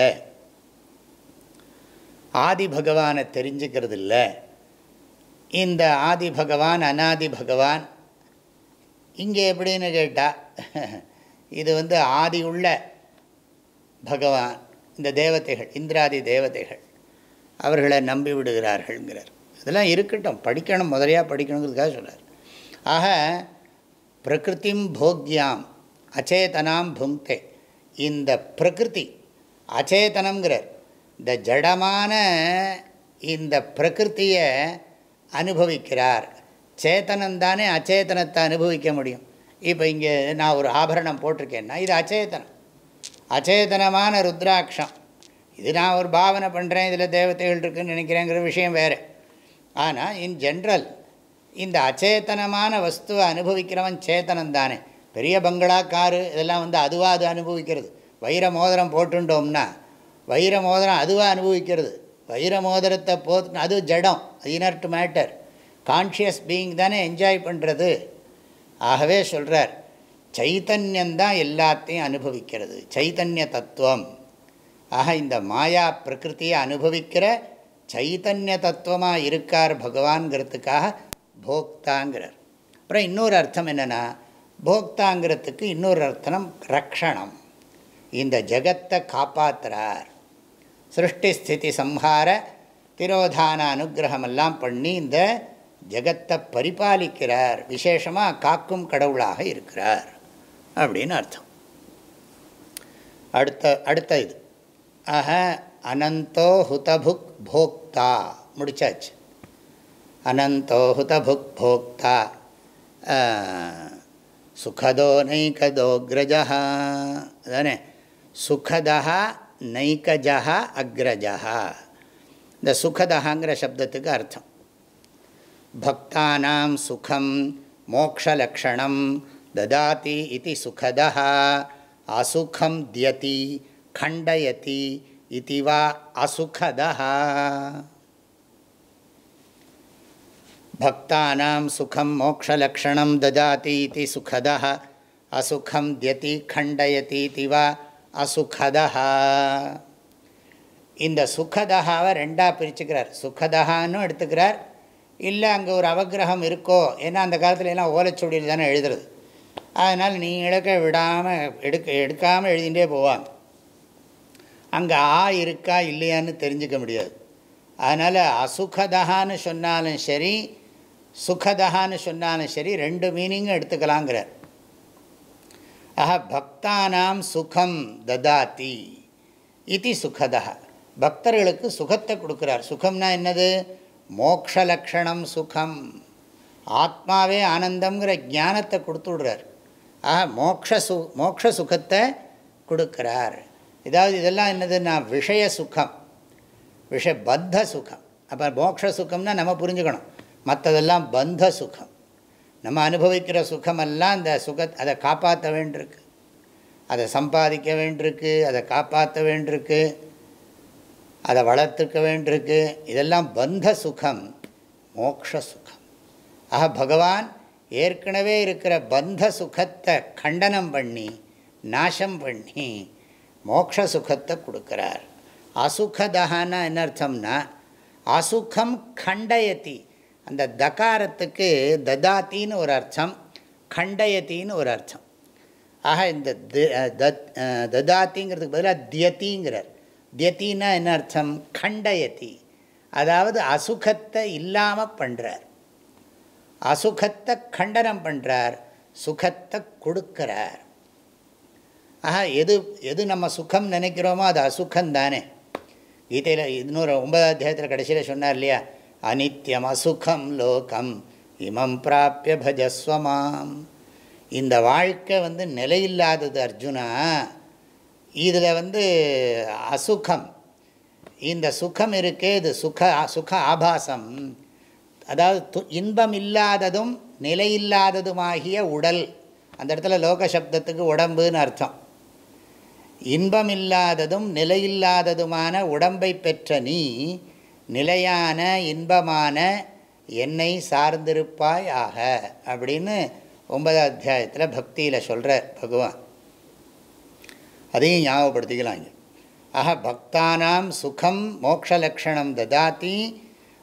S1: ஆதி பகவானை தெரிஞ்சுக்கிறது இல்லை இந்த ஆதி பகவான் அனாதி பகவான் இங்கே எப்படின்னு கேட்டால் இது வந்து ஆதி உள்ள பகவான் இந்த தேவதைகள் இந்திராதி தேவதைகள். அவர்களை நம்பி விடுகிறார்கள்ங்கிறார். இதெல்லாம் இருக்கட்டும் படிக்கணும் முதலையாக படிக்கணுங்கிறதுக்காக சொல்கிறார் ஆக பிரகிருதிம் போக்யாம் அச்சேதனாம் புங்க்தே இந்த பிரகிருதி அச்சேதனங்கிறார் இந்த ஜடமான இந்த பிரகிருத்தியை அனுபவிக்கிறார். சேத்தனந்தானே அச்சேதனத்தை அனுபவிக்க முடியும். இப்போ இங்கே நான் ஒரு ஆபரணம் போட்டிருக்கேன்னா இது அச்சேதனம் அச்சேதனமான ருத்ராட்சம். இது நான் ஒரு பாவனை பண்ணுறேன் இதில் தேவதைகள் இருக்குதுன்னு நினைக்கிறேங்கிற விஷயம் வேறு. ஆனால் இன் ஜென்ரல் இந்த அச்சேதனமான வஸ்துவை அனுபவிக்கிறவன் சேத்தனம் தானே. பெரிய பங்களா காரு இதெல்லாம் வந்து அதுவாக அது அனுபவிக்கிறது. வைர மோதிரம் போட்டுட்டோம்னா வைர மோதிரம் அதுவாக அனுபவிக்கிறது. வைர மோதிரத்தை போ அது ஜடம் இனர்ட் மேட்டர் கான்ஷியஸ் பீயிங் தானே என்ஜாய் பண்ணுறது ஆகவே சொல்கிறார் சைத்தன்யந்தான் எல்லாத்தையும் அனுபவிக்கிறது. சைத்தன்ய தத்துவம். ஆக இந்த மாயா பிரகிருத்தியை அனுபவிக்கிற சைத்தன்ய தத்துவமாக இருக்கார் பகவான்கிறதுக்காக போக்தாங்கிறார். அப்புறம் இன்னொரு அர்த்தம் என்னென்னா போக்தாங்கிறதுக்கு இன்னொரு அர்த்தம் ரக்ஷணம். இந்த ஜகத்தை காப்பாற்றுறார் சிருஷ்டி ஸ்திதி சம்ஹார திரோதான அனுகிரகமெல்லாம் பண்ணி இந்த ஜகத்தை பரிபாலிக்கிறார் விசேஷமாக காக்கும் கடவுளாக இருக்கிறார் அப்படின்னு அர்த்தம். அடுத்த அடுத்த இது. ஆக அனந்தோ ஹுதபுக் போக்தா. முடிச்சாச்சு. அனந்தோ ஹுதபுக் போக்தா. சுகதோ நைகதோக்ரஜா அதானே? சுகதா நைகஜா அக்ரஜா இந்த சுகதகாங்கிற சப்தத்துக்கு அர்த்தம். பக்தானாம் சுகம் மோக்ஷலக்ஷணம் ததாதி இது சுகதா அசுகம் தியதி கண்டயதி இது வா அசுகதா பக்தானாம் சுகம் மோக்ஷலக்ஷணம் ததாதி இது சுகதா அசுகம் தியதி கண்டயதி இது வா அசுகதா இந்த சுகதகாவை ரெண்டாக பிரிச்சுக்கிறார். சுகதகான்னு எடுத்துக்கிறார். இல்லை அங்கே ஒரு அவகிரகம் இருக்கோ ஏன்னா அந்த காலத்துல எல்லாம் ஓலைச்சுவடியில் தானே எழுதுறது. அதனால் நீ இழக்க விடாமல் எடுக்க எடுக்காமல் எழுதிகிட்டே போவாங்க அங்கே ஆ இருக்கா இல்லையான்னு தெரிஞ்சுக்க முடியாது. அதனால் அசுகதகான்னு சொன்னாலும் சரி சுகதகான்னு சொன்னாலும் சரி ரெண்டு மீனிங்கும் எடுத்துக்கலாங்கிறார். ஆஹா பக்தானாம் சுகம் ததாத்தி இது சுகதா பக்தர்களுக்கு சுகத்தை கொடுக்குறார். சுகம்னா என்னது? மோக்ஷலக்ஷணம் சுகம். ஆத்மாவே ஆனந்தங்கிற ஞானத்தை கொடுத்து விடுறார் ஆஹா மோக்ஷ சு மோக்ஷ சுகத்தை கொடுக்குறார். இதாவது இதெல்லாம் என்னதுன்னா விஷய சுகம். விஷ பத்த சுகம். அப்போ மோக்ஷ சுகம்னா நம்ம புரிஞ்சுக்கணும். மற்றதெல்லாம் பந்த சுகம். நம்ம அனுபவிக்கிற சுகமெல்லாம் அந்த சுக அதை காப்பாற்ற வேண்டியிருக்கு. அதை சம்பாதிக்க வேண்டியிருக்கு அதை காப்பாற்ற வேண்டியிருக்கு. அதை வளர்த்துக்க வேண்டியிருக்கு. இதெல்லாம் பந்த சுகம் மோக்ஷ சுகம். ஆக பகவான் ஏற்கனவே இருக்கிற பந்த சுகத்தை கண்டனம் பண்ணி நாசம் பண்ணி மோக்ஷ சுகத்தை கொடுக்குறார். அசுகதகான்னா என்ன அர்த்தம்னா அசுகம் கண்டயத்தி அந்த தகாரத்துக்கு ததாத்தின்னு ஒரு அர்த்தம் கண்டயத்தின்னு ஒரு அர்த்தம். ஆக இந்த ததாத்திங்கிறதுக்கு பதிலாக தியத்திங்கிறார் தியத்தின்னா என்ன அர்த்தம்? கண்டயத்தி அதாவது அசுகத்தை இல்லாமல் பண்ணுறார் அசுகத்தை கண்டனம் பண்ணுறார் சுகத்தை கொடுக்கிறார். ஆஹா எது எது நம்ம சுகம் நினைக்கிறோமோ அது அசுகம் தானே கீதையில் இன்னொரு ஒன்பதாம் அத்தியாயத்தில் கடைசியில் சொன்னார் இல்லையா? அனித்யம் அசுகம் லோகம் இமம் பிராப்பிய பஜஸ்வமாம். இந்த வாழ்க்கை வந்து நிலையில்லாதது அர்ஜுனா. இதில் வந்து அசுகம். இந்த சுகம் இருக்கே இது சுக சுக ஆபாசம். அதாவது து இன்பம் இல்லாததும் நிலையில்லாததுமாகிய உடல். அந்த இடத்துல லோக சப்தத்துக்கு உடம்புன்னு அர்த்தம். இன்பம் இல்லாததும் நிலையில்லாததுமான உடம்பை பெற்ற நீ நிலையான இன்பமான என்னை சார்ந்திருப்பாய் ஆக. அப்படின்னு ஒன்பதாம் அத்தியாயத்தில் பக்தியில் சொல்கிறார் பகவான். அதையும் ஞாபகப்படுத்திக்கலாம் இங்கே ஆக பக்தானாம் சுகம் மோக்ஷலக்ஷணம் ததாதி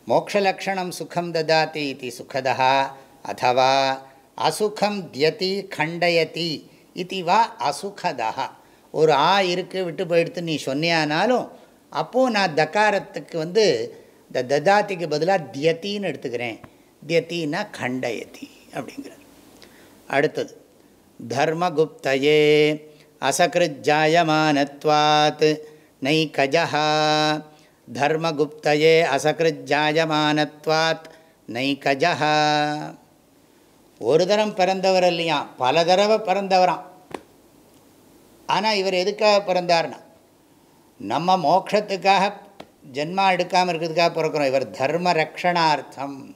S1: மோக்ஷலக்ஷணம் சுகம் ததாதி இது சுகதா அதுவா அசுகம் தியதி கண்டயதி இது வா அசுகதா ஒரு ஆ இருக்குது விட்டு போயிடுத்து நீ சொன்னியானாலும் அப்போது நான் தக்காரத்துக்கு வந்து இந்த ததாத்திக்கு பதிலாக தியத்தின்னு எடுத்துக்கிறேன். தியத்தின்னா கண்டயதி அப்படிங்கிறார் அடுத்தது தர்மகுப்தயே அசகிருஜாயமானத்வாத் நை கஜா தர்மகுப்தயே அசகிருஜாயமானத்வாத் நை ஒரு தரம் பிறந்தவர் இல்லையா? பல தடவை பிறந்தவராம். ஆனால் இவர் எதுக்காக பிறந்தார்னா? நம்ம மோட்சத்துக்காக ஜென்மா எடுக்காமல் இருக்கிறதுக்காக பிறக்கிறோம். இவர் தர்ம ரக்ஷணார்த்தம்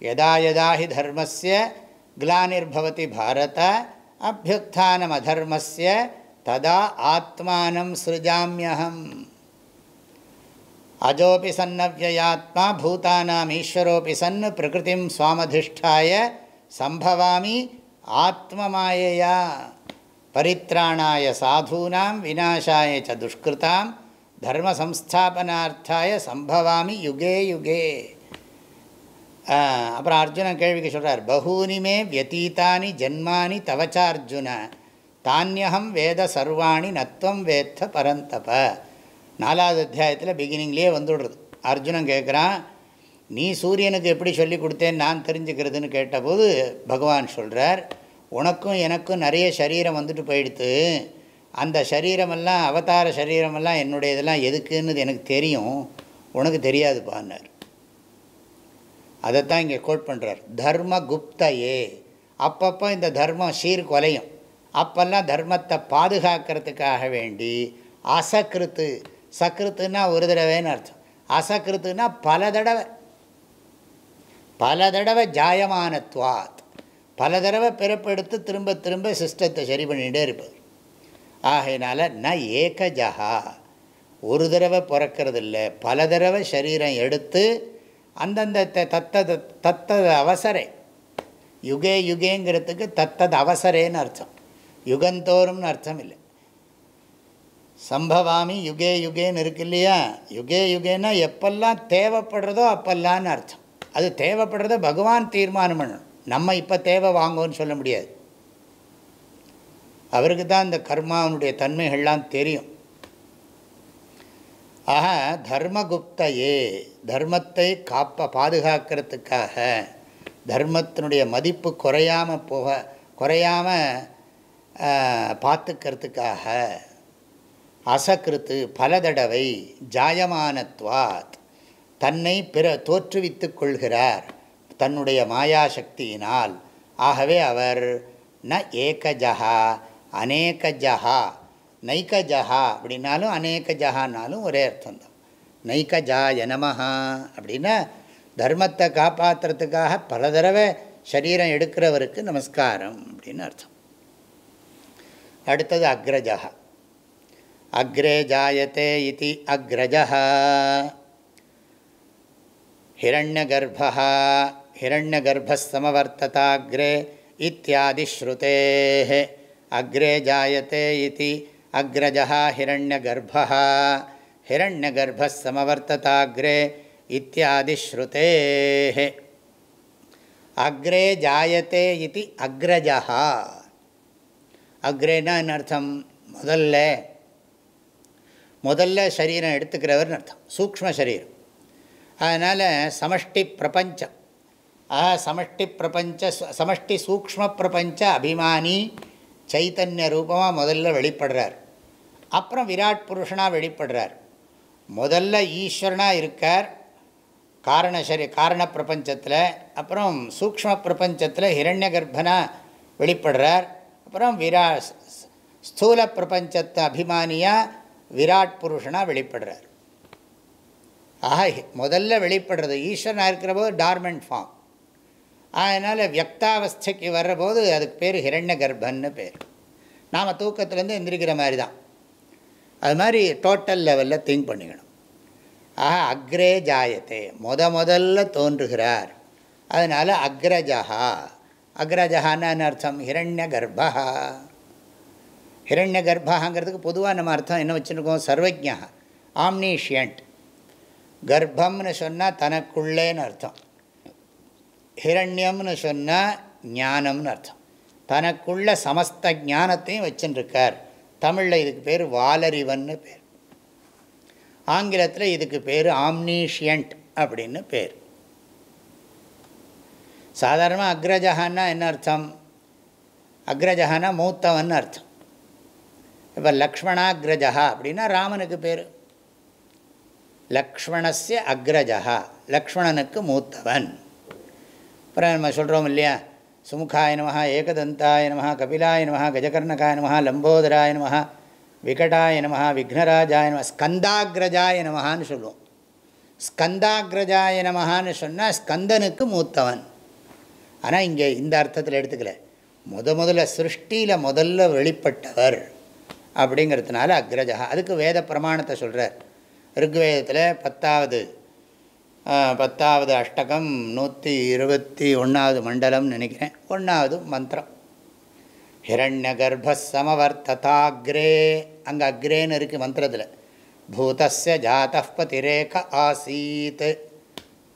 S1: எதா யதா ஹி தர்மஸ்ய கிளானிர்பவதி பாரத அபியுத்தானம் அதர்மஸ்ய ததா ஆத்மானம் சிருஜாமியகம் அஜோபி சன்னவியாத்மா பூதானாம் ஈஸ்வரோபி சன் பிரகிருதிம் சுவாமதிஷ்டாய சம்பவாமி ஆத்மமாயையா பரித்ராணாய சாதூனாம் விநாசாய ச துஷ்கிருதாம் தர்ம சம்பவாமி யுகே யுகே அப்புறம் அர்ஜுனன் கேள்விக்கு சொல்கிறார் பகூனிமே வியதீத்தானி ஜென்மானி தவச்சார்ஜுன தானியகம் வேத சர்வாணி நத்வம் வேத்த பரந்தப. நாலாவது அத்தியாயத்தில் பிகினிங்லேயே வந்துடுறது அர்ஜுனன் கேட்குறான் நீ சூரியனுக்கு எப்படி சொல்லி கொடுத்தேன் நான் தெரிஞ்சுக்கிறதுன்னு கேட்டபோது பகவான் சொல்கிறார் உனக்கும் எனக்கும் நிறைய சரீரம் வந்துட்டு போயிடுத்து. அந்த சரீரமெல்லாம் அவதார சரீரமெல்லாம் என்னுடைய இதெல்லாம் எதுக்குன்னு எனக்கு தெரியும். உனக்கு தெரியாதுப்பான்னார் அதைத்தான் இங்கே கோட் பண்ணுறார் தர்ம குப்தையே அப்பப்போ இந்த தர்மம் சீர் கொலையும். அப்போல்லாம் தர்மத்தை பாதுகாக்கிறதுக்காக வேண்டி அசக்கிருத்து சக்கிருத்துன்னா ஒரு தடவைன்னு அர்த்தம். அசக்கிருத்துனா பல தடவை. பல தடவை ஜாயமானத்வாத். பல தடவை பிறப்பெடுத்து திரும்ப திரும்ப சிஸ்டத்தை சரி பண்ணிகிட்டே இருப்பார். ஆகையினால ந ஏகஜகா ஒரு தடவை பிறக்கிறது இல்லை பல தடவை சரீரம் எடுத்து அந்தந்த தத்தது தத்தது அவசரே. யுகே யுகேங்கிறதுக்கு தத்தது அவசரேன்னு அர்த்தம். யுகந்தோறும்னு அர்த்தம் இல்லை சம்பவாமி யுகே யுகேன்னு இருக்கு இல்லையா யுகே யுகேன்னா எப்பெல்லாம் தேவைப்படுறதோ அப்பெல்லாம்னு அர்த்தம். அது தேவைப்படுறத பகவான் தீர்மானம் பண்ணணும். நம்ம இப்போ தேவை வாங்குவோன்னு சொல்ல முடியாது. அவருக்கு தான் இந்த கர்மாவனுடைய தன்மைகள்லாம் தெரியும். ஆக தர்மகுப்தையே தர்மத்தை காப்ப பாதுகாக்கிறதுக்காக தர்மத்தினுடைய மதிப்பு குறையாமல் போக குறையாமல் பார்த்துக்கிறதுக்காக அசக்கிருத்து பல தடவை ஜாயமானத்வாத் தன்னை பிற தோற்றுவித்து கொள்கிறார் தன்னுடைய மாயாசக்தியினால். ஆகவே அவர் ந ஏகஜகா அநேகஜகா நைக்கஜகா அப்படின்னாலும் அநேகஜகான்னாலும் ஒரே அர்த்தம்தான் நைக்கஜாய நமஹா அப்படின்னா தர்மத்தை காப்பாற்றுறதுக்காக பல தடவை சரீரம் எடுக்கிறவருக்கு நமஸ்காரம் அப்படின்னு அர்த்தம் அடுத்தது அக்ரஜா அக்ரே ஜாயத்தே இது அக்ரஜா हिरण्यगर्भः हिरण्यगर्भस्समवर्तताग्रे इत्यादिश्रुतेः अग्रे जायते इति அக்ரஜா ஹிரண்யகர்பா ஹிரண்யகர்பமவர்த்ததாகிரே இத்தியாதிஸ்ருதே அக்ரே ஜாயத்தே இது அக்ரஜா அக்ரேனா என்ன அர்த்தம் முதல்ல முதல்ல சரீரம் எடுத்துக்கிறவர்னு அர்த்தம். சூக்ம சரீரம். அதனால் சமஷ்டி பிரபஞ்சம். ஆ சமஷ்டி பிரபஞ்ச சமஷ்டி சூக்ம பிரபஞ்ச அபிமானி சைத்தன்ய ரூபமாக முதல்ல வெளிப்படுறார். அப்புறம் விராட் புருஷனாக வெளிப்படுறார். முதல்ல ஈஸ்வரனாக இருக்கார். காரண சரி காரண பிரபஞ்சத்தில் அப்புறம் சூக்ம பிரபஞ்சத்தில் ஹிரண்ய கர்ப்பனாக வெளிப்படுறார். அப்புறம் விரா ஸ்தூல பிரபஞ்சத்தை அபிமானியாக விராட் புருஷனாக வெளிப்படுறார். ஆக முதல்ல வெளிப்படுறது ஈஸ்வரனாக இருக்கிற போது டார்மெண்ட் ஃபார்ம் அதனால் வியக்தாவஸ்தைக்கு வர்றபோது அதுக்கு பேர் ஹிரண்ய கர்ப்பன்னு பேர். நாம் தூக்கத்துலேருந்து எந்திரிக்கிற மாதிரி தான் அது மாதிரி டோட்டல் லெவலில் திங்க் பண்ணிக்கணும். ஆஹா அக்ரே ஜாயத்தே முத முதல்ல தோன்றுகிறார். அதனால் அக்ரஜா அக்ரஜகான்னு அர்த்தம்? ஹிரண்ய கர்ப்பா ஹிரண்ய கர்ப்பாங்கிறதுக்கு பொதுவாக நம்ம அர்த்தம் என்ன வச்சுருக்கோம்? சர்வஜா ஆம்னிஷியன்ட் கர்ப்பம்னு சொன்னால் தனக்குள்ளேன்னு அர்த்தம். ஹிரண்யம்னு சொன்னால் ஞானம்னு அர்த்தம். தனக்குள்ள சமஸ்த ஞானத்தையும் வச்சுருக்கார் தமிழில் இதுக்கு பேர் வாலறிவன்னு பேர். ஆங்கிலத்தில் இதுக்கு பேர் ஆம்னீஷியன்ட் அப்படின்னு பேர். சாதாரணமாக அக்ரஜகான்னா என்ன அர்த்தம்? அக்ரஜகானா மூத்தவன் அர்த்தம். இப்போ லக்ஷ்மணாக்ரஜா அப்படின்னா ராமனுக்கு பேர். லக்ஷ்மணஸ்ய அக்ரஜா லக்ஷ்மணனுக்கு மூத்தவன். அப்புறம் நம்ம சொல்கிறோம் இல்லையா? சுமுகாய நமஹா ஏகதந்தாய நமஹா கபிலாய நமஹா கஜகர்ணகாய நமஹா லம்போதராய நமஹா விகடாய நமஹா விக்னராஜாய நம ஸ்கந்தாகிரஜாய நமஹான்னு சொல்லுவோம். ஸ்கந்தாகிரஜாய நமஹான்னு சொன்னால் ஸ்கந்தனுக்கு மூத்தவன். ஆனால் இங்கே இந்த அர்த்தத்தில் எடுத்துக்கல. முத முதல்ல சிருஷ்டியில் முதல்ல வெளிப்பட்டவர் அப்படிங்கிறதுனால அக்ரஜா அதுக்கு வேத பிரமாணத்தை சொல்கிறார் ருக்வேதத்தில் பத்தாவது பத்தாவது அஷ்டகம் நூற்றி இருபத்தி ஒன்றாவது மண்டலம் நினைக்கிறேன். ஒன்றாவது மந்திரம். ஹிரண்ய கர்ப்பமவர்த்ததாக்ரே அங்கே அக்ரேன்னு இருக்குது மந்திரத்தில். பூதஸ்ய ஜாத ஆசீத்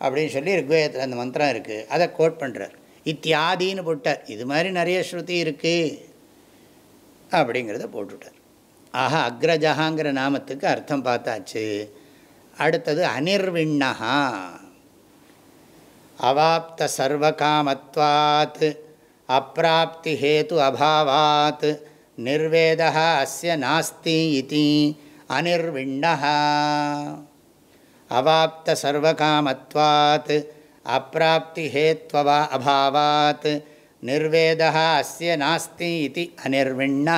S1: அப்படின்னு சொல்லி ருக்வேதத்தில் அந்த மந்திரம் இருக்குது அதை கோட் பண்ணுறார் இத்தியாதின்னு போட்டார். இது மாதிரி நிறைய ஸ்ருதி இருக்குது அப்படிங்கிறத போட்டுவிட்டார் ஆஹா அக்ரஜகாங்கிற நாமத்துக்கு அர்த்தம் பார்த்தாச்சு. அடுத்தது அனிர்விண்ணா அவாப்த சர்வகாமத்வாத் அப்பிராப்தி ஹேத்து அபாவாத் நிர்வேதா அஸ்ய நாஸ்தி இது அனிர்விண்ணா அவாப்த சர்வகாமத்வாத் அப்பிராப்தி ஹேத்வா அபாவாத் நிர்வேதா அஸ்ய நாஸ்தி இது அனிர்விண்ணா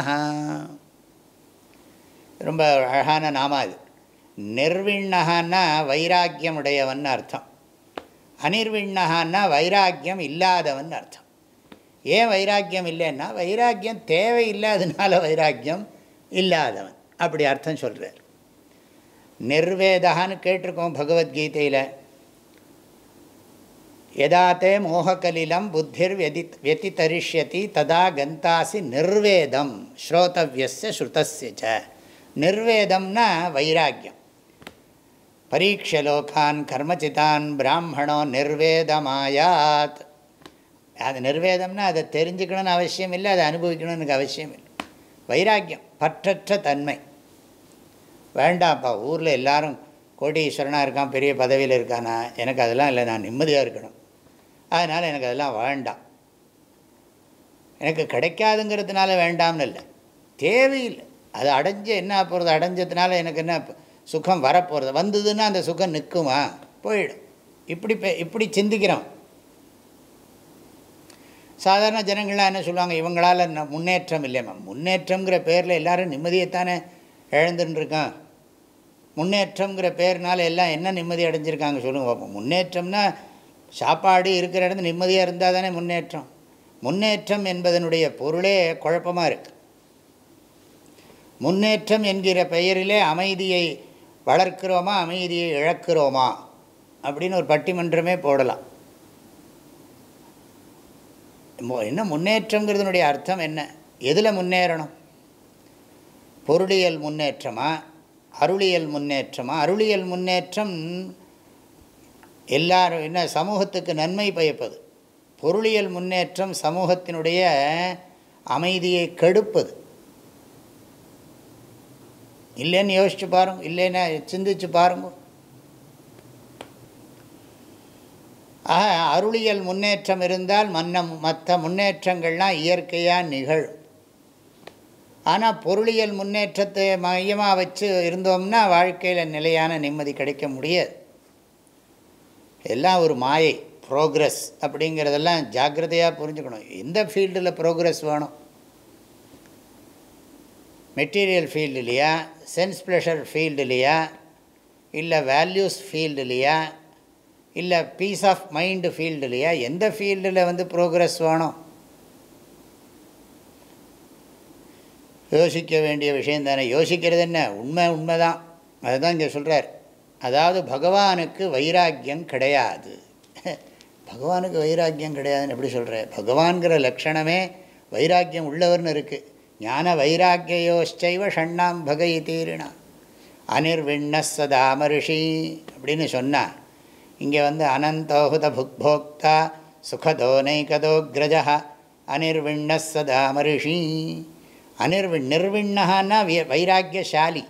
S1: ரொம்ப அழகான நாமா இது. நிர்விண்ணகான்னா வைராக்கியம் உடையவன் அர்த்தம். அனிர்விண்ணகான்னா வைராக்கியம் இல்லாதவன் அர்த்தம். ஏன் வைராக்கியம் இல்லைன்னா வைராக்கியம் தேவை இல்லாதனால வைராக்கியம் இல்லாதவன். அப்படி அர்த்தம் சொல்கிறார் நிர்வேதான்னு கேட்டிருக்கோம் பகவத்கீதையில். எதாத்தே மோகக்கலிலம் புத்திர் வெதி வெதித்தரிஷ்யதி ததா கந்தாசி நிர்வேதம் ஸ்ரோதவியஸ்ய ஸ்ருதஸ்ய ச. நிர்வேதம்னா வைராக்கியம். பரீட்சலோகான் கர்மச்சிதான் பிராமணோ நிர்வேதமாயாத். அது நிர்வேதம்னா அதை தெரிஞ்சுக்கணும்னு அவசியம் இல்லை அதை அனுபவிக்கணும்னு எனக்கு அவசியம் இல்லை. வைராக்கியம் பற்றற்ற தன்மை. வேண்டாம்ப்பா ஊரில் எல்லாரும் கோடீஸ்வரனாக இருக்கான் பெரிய பதவியில் இருக்கானா? எனக்கு அதெல்லாம் இல்லை நான் நிம்மதியாக இருக்கணும். அதனால் எனக்கு அதெல்லாம் வேண்டாம். எனக்கு கிடைக்காதுங்கிறதுனால வேண்டாம்னு இல்லை. தேவையில்லை. அது அடைஞ்சு என்ன போகிறது அடைஞ்சதுனால எனக்கு என்ன சுகம் வரப்போகிறது வந்ததுன்னா அந்த சுகம் நிற்குமா போயிடும். இப்படி இப்படி சிந்திக்கிறோம். சாதாரண ஜனங்கள்லாம் என்ன சொல்லுவாங்க? இவங்களால் முன்னேற்றம் இல்லையம்மா முன்னேற்றங்கிற பேரில் எல்லோரும் நிம்மதியைத்தானே இழந்துட்டுருக்கான் முன்னேற்றங்கிற பேர்னால் எல்லாம் என்ன நிம்மதி அடைஞ்சிருக்காங்க சொல்லுங்க பார்ப்போம் முன்னேற்றம்னா சாப்பாடு இருக்கிற இடத்துல நிம்மதியாக இருந்தால் தானே முன்னேற்றம். முன்னேற்றம் என்பதனுடைய பொருளே குழப்பமாக இருக்குது முன்னேற்றம் என்கிற பெயரிலே அமைதியை வளர்க்கிறோமா அமைதியை இழக்கிறோமா? அப்படின்னு ஒரு பட்டிமன்றமே போடலாம். என்ன முன்னேற்றங்கிறதுனுடைய அர்த்தம் என்ன? எதில் முன்னேறணும்? பொருளியல் முன்னேற்றமா? அருளியல் முன்னேற்றமா? அருளியல் முன்னேற்றம் எல்லாரும் என்ன சமூகத்துக்கு நன்மை பயப்பது. பொருளியல் முன்னேற்றம் சமூகத்தினுடைய அமைதியை கெடுப்பது. இல்லைன்னு யோசிச்சு பாருங்க இல்லைன்னா சிந்திச்சு பாருங்க. ஆக அருளியல் முன்னேற்றம் இருந்தால் மன்ன மற்ற முன்னேற்றங்கள்லாம் இயற்கையாக நிகழும். ஆனால் பொருளியல் முன்னேற்றத்தை மையமாக வச்சு இருந்தோம்னா வாழ்க்கையில் நிலையான நிம்மதி கிடைக்க முடியாது. எல்லாம் ஒரு மாயை ப்ரோக்ரஸ் அப்படிங்கிறதெல்லாம் ஜாக்கிரதையாக புரிஞ்சுக்கணும். எந்த ஃபீல்டில் ப்ரோக்ரஸ் வேணும்? மெட்டீரியல் ஃபீல்டுலையா சென்ஸ் ப்ளஷர் ஃபீல்டுலையா இல்லை வேல்யூஸ் ஃபீல்டுலையா இல்லை பீஸ் ஆஃப் மைண்டு ஃபீல்டுலையா எந்த ஃபீல்டில் வந்து ப்ரோக்ரஸ் வேணும்? யோசிக்க வேண்டிய விஷயம் தானே. யோசிக்கிறது என்ன? உண்மை உண்மை தான் அதுதான் இங்கே சொல்கிறார் அதாவது பகவானுக்கு வைராக்கியம் கிடையாது. பகவானுக்கு வைராக்கியம் கிடையாதுன்னு எப்படி சொல்கிறேன் பகவான்கிற லக்ஷணமே வைராக்கியம் உள்ளவர்னு இருக்குது ஞான வைராக்கியோச்சைவ ஷண்ணாம் பகை தீரினா அனிர்விண்ண சதாமரிஷி அப்படின்னு சொன்னான் இங்கே வந்து அனந்தோகுத புக்போக்தா சுகதோ நைகதோக்ரஜ அனிர்விண்ண சதாமரிஷி அனிர்வி நிர்விண்ணகான்னா வைராக்கியசாலி.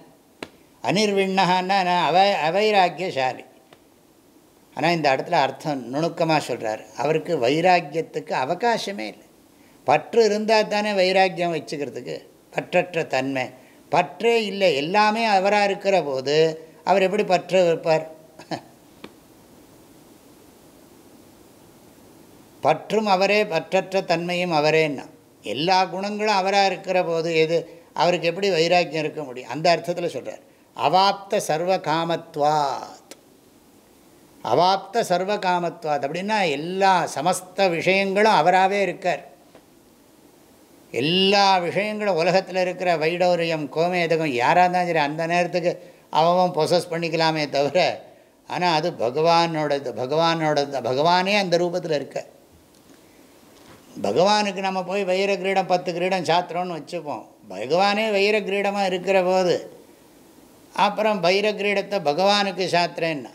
S1: அனிர்விண்ணகான்னா அவை அவைராக்கியசாலி. ஆனால் இந்த இடத்துல அர்த்தம் நுணுக்கமாக சொல்கிறார் அவருக்கு வைராக்கியத்துக்கு அவகாசமே இல்லை. பற்று இருந்தால் தானே வைராக்கியம் வச்சுக்கிறதுக்கு? பற்றற்ற தன்மை. பற்றே இல்லை. எல்லாமே அவராக இருக்கிற போது அவர் எப்படி பற்று வைப்பார்? பற்றும் அவரே பற்றற்ற தன்மையும் அவரேன்னா. எல்லா குணங்களும் அவராக இருக்கிற போது எது? அவருக்கு எப்படி வைராக்கியம் இருக்க முடியும்? அந்த அர்த்தத்தில் சொல்கிறார் அவாப்த சர்வ காமத்வாத் அவாப்த சர்வ காமத்வாத் அப்படின்னா எல்லா சமஸ்த விஷயங்களும் அவராகவே இருக்கார். எல்லா விஷயங்களும் உலகத்தில் இருக்கிற வைடோரியம் கோமேதகம் யாராக இருந்தாலும் சரி அந்த நேரத்துக்கு அவன் பொசஸ் பண்ணிக்கலாமே தவிர ஆனால் அது பகவானோடது பகவானோடது பகவானே அந்த ரூபத்தில் இருக்க. பகவானுக்கு நம்ம போய் வைர கிரீடம் பத்து கிரீடம் சாத்திரம்னு வச்சுப்போம். பகவானே வைர கிரீடமாக இருக்கிற போது அப்புறம் வைர கிரீடத்தை பகவானுக்கு சாத்திரேன்னா.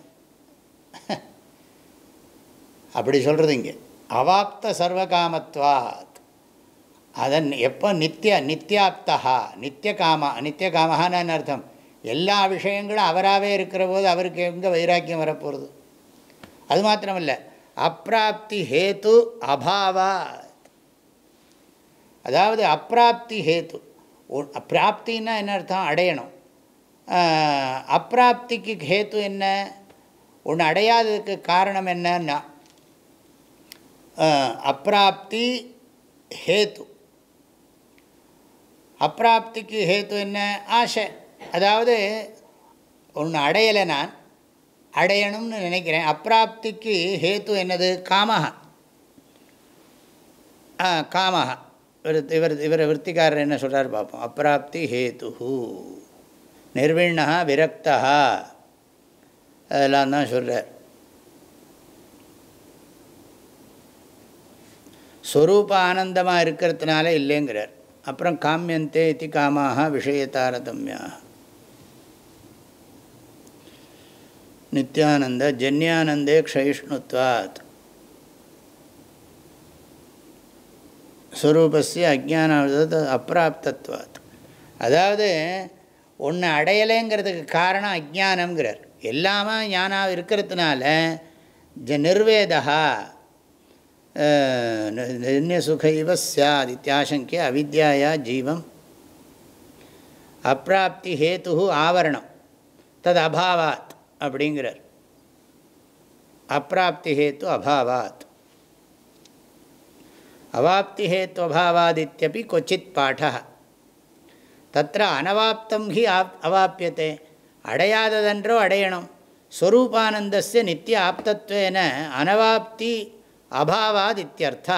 S1: அப்படி சொல்கிறது இங்கே. அவாப்த சர்வகாமத்வாத். அதன் எப்போ நித்திய நித்தியாப்தா நித்திய காமா நித்திய காமஹான்னு அர்த்தம்? எல்லா விஷயங்களும் அவராகவே இருக்கிற போது அவருக்கு எங்கே வைராக்கியம் வரப்போகிறது அது மாத்திரமில்லை. அப்பிராப்தி ஹேத்து அபாவா அதாவது அப்பிராப்தி ஹேத்து. பிராப்தின்னா என்ன அர்த்தம்? அடையணும். அப்பிராப்திக்கு ஹேத்து என்ன? ஒன்று அடையாததுக்கு காரணம் என்னன்னா அப்பிராப்தி ஹேத்து. அப்பிராப்திக்கு ஹேத்து என்ன? ஆசை. அதாவது ஒன்று அடையலை நான் அடையணும்னு நினைக்கிறேன். அப்பிராப்திக்கு ஹேத்து என்னது? காமஹா. ஆ காமஹா. இவர் இவர் இவர் விற்த்திக்காரர் என்ன சொல்கிறார் பார்ப்போம். அப்பிராப்தி ஹேத்து நிர்விண்ணா விரக்தா. அதெல்லாம் தான் சொல்கிறார் ஸ்வரூப ஆனந்தமாக இருக்கிறதுனால இல்லைங்கிறார். அப்புறம் காமியந்தே இத்தி காமாக விஷய தாரதமியாக நித்யானந்த ஜன்யானந்தே க்ஷயிஷ்ணுத்வாத். ஸ்வரூபஸ்ய அஜான அப்பிராப்தத்வாத் அதாவது ஒன்று அடையலைங்கிறதுக்கு காரணம் அஜானங்கிறார் எல்லாமே ஞானாக இருக்கிறதுனால ஜ நிர்வேதா நிர்ணயசுகைவ சாத் இத்தியாசங்கிய அவித்யாயா ஜீவம் அப்பிராப்தி ஹேத்து ஆவரணம் தது அபாவாத் அப்படிங்கிறார் அப்பிராப்தி ஹேத்து அபாவாத் அவாப்தி ஹேத்து அபாவாதித்யபி கொச்சித் பாட தத்திர அனவாப்தம் ஹி அவாப்பியத்தை அடையாததென்றோ அடையணும் ஸ்வரூபானந்தஸ்ய நித்திய ஆப்தத்வேன அனவாப்தி அபாவாத் இத்தியர்த்தா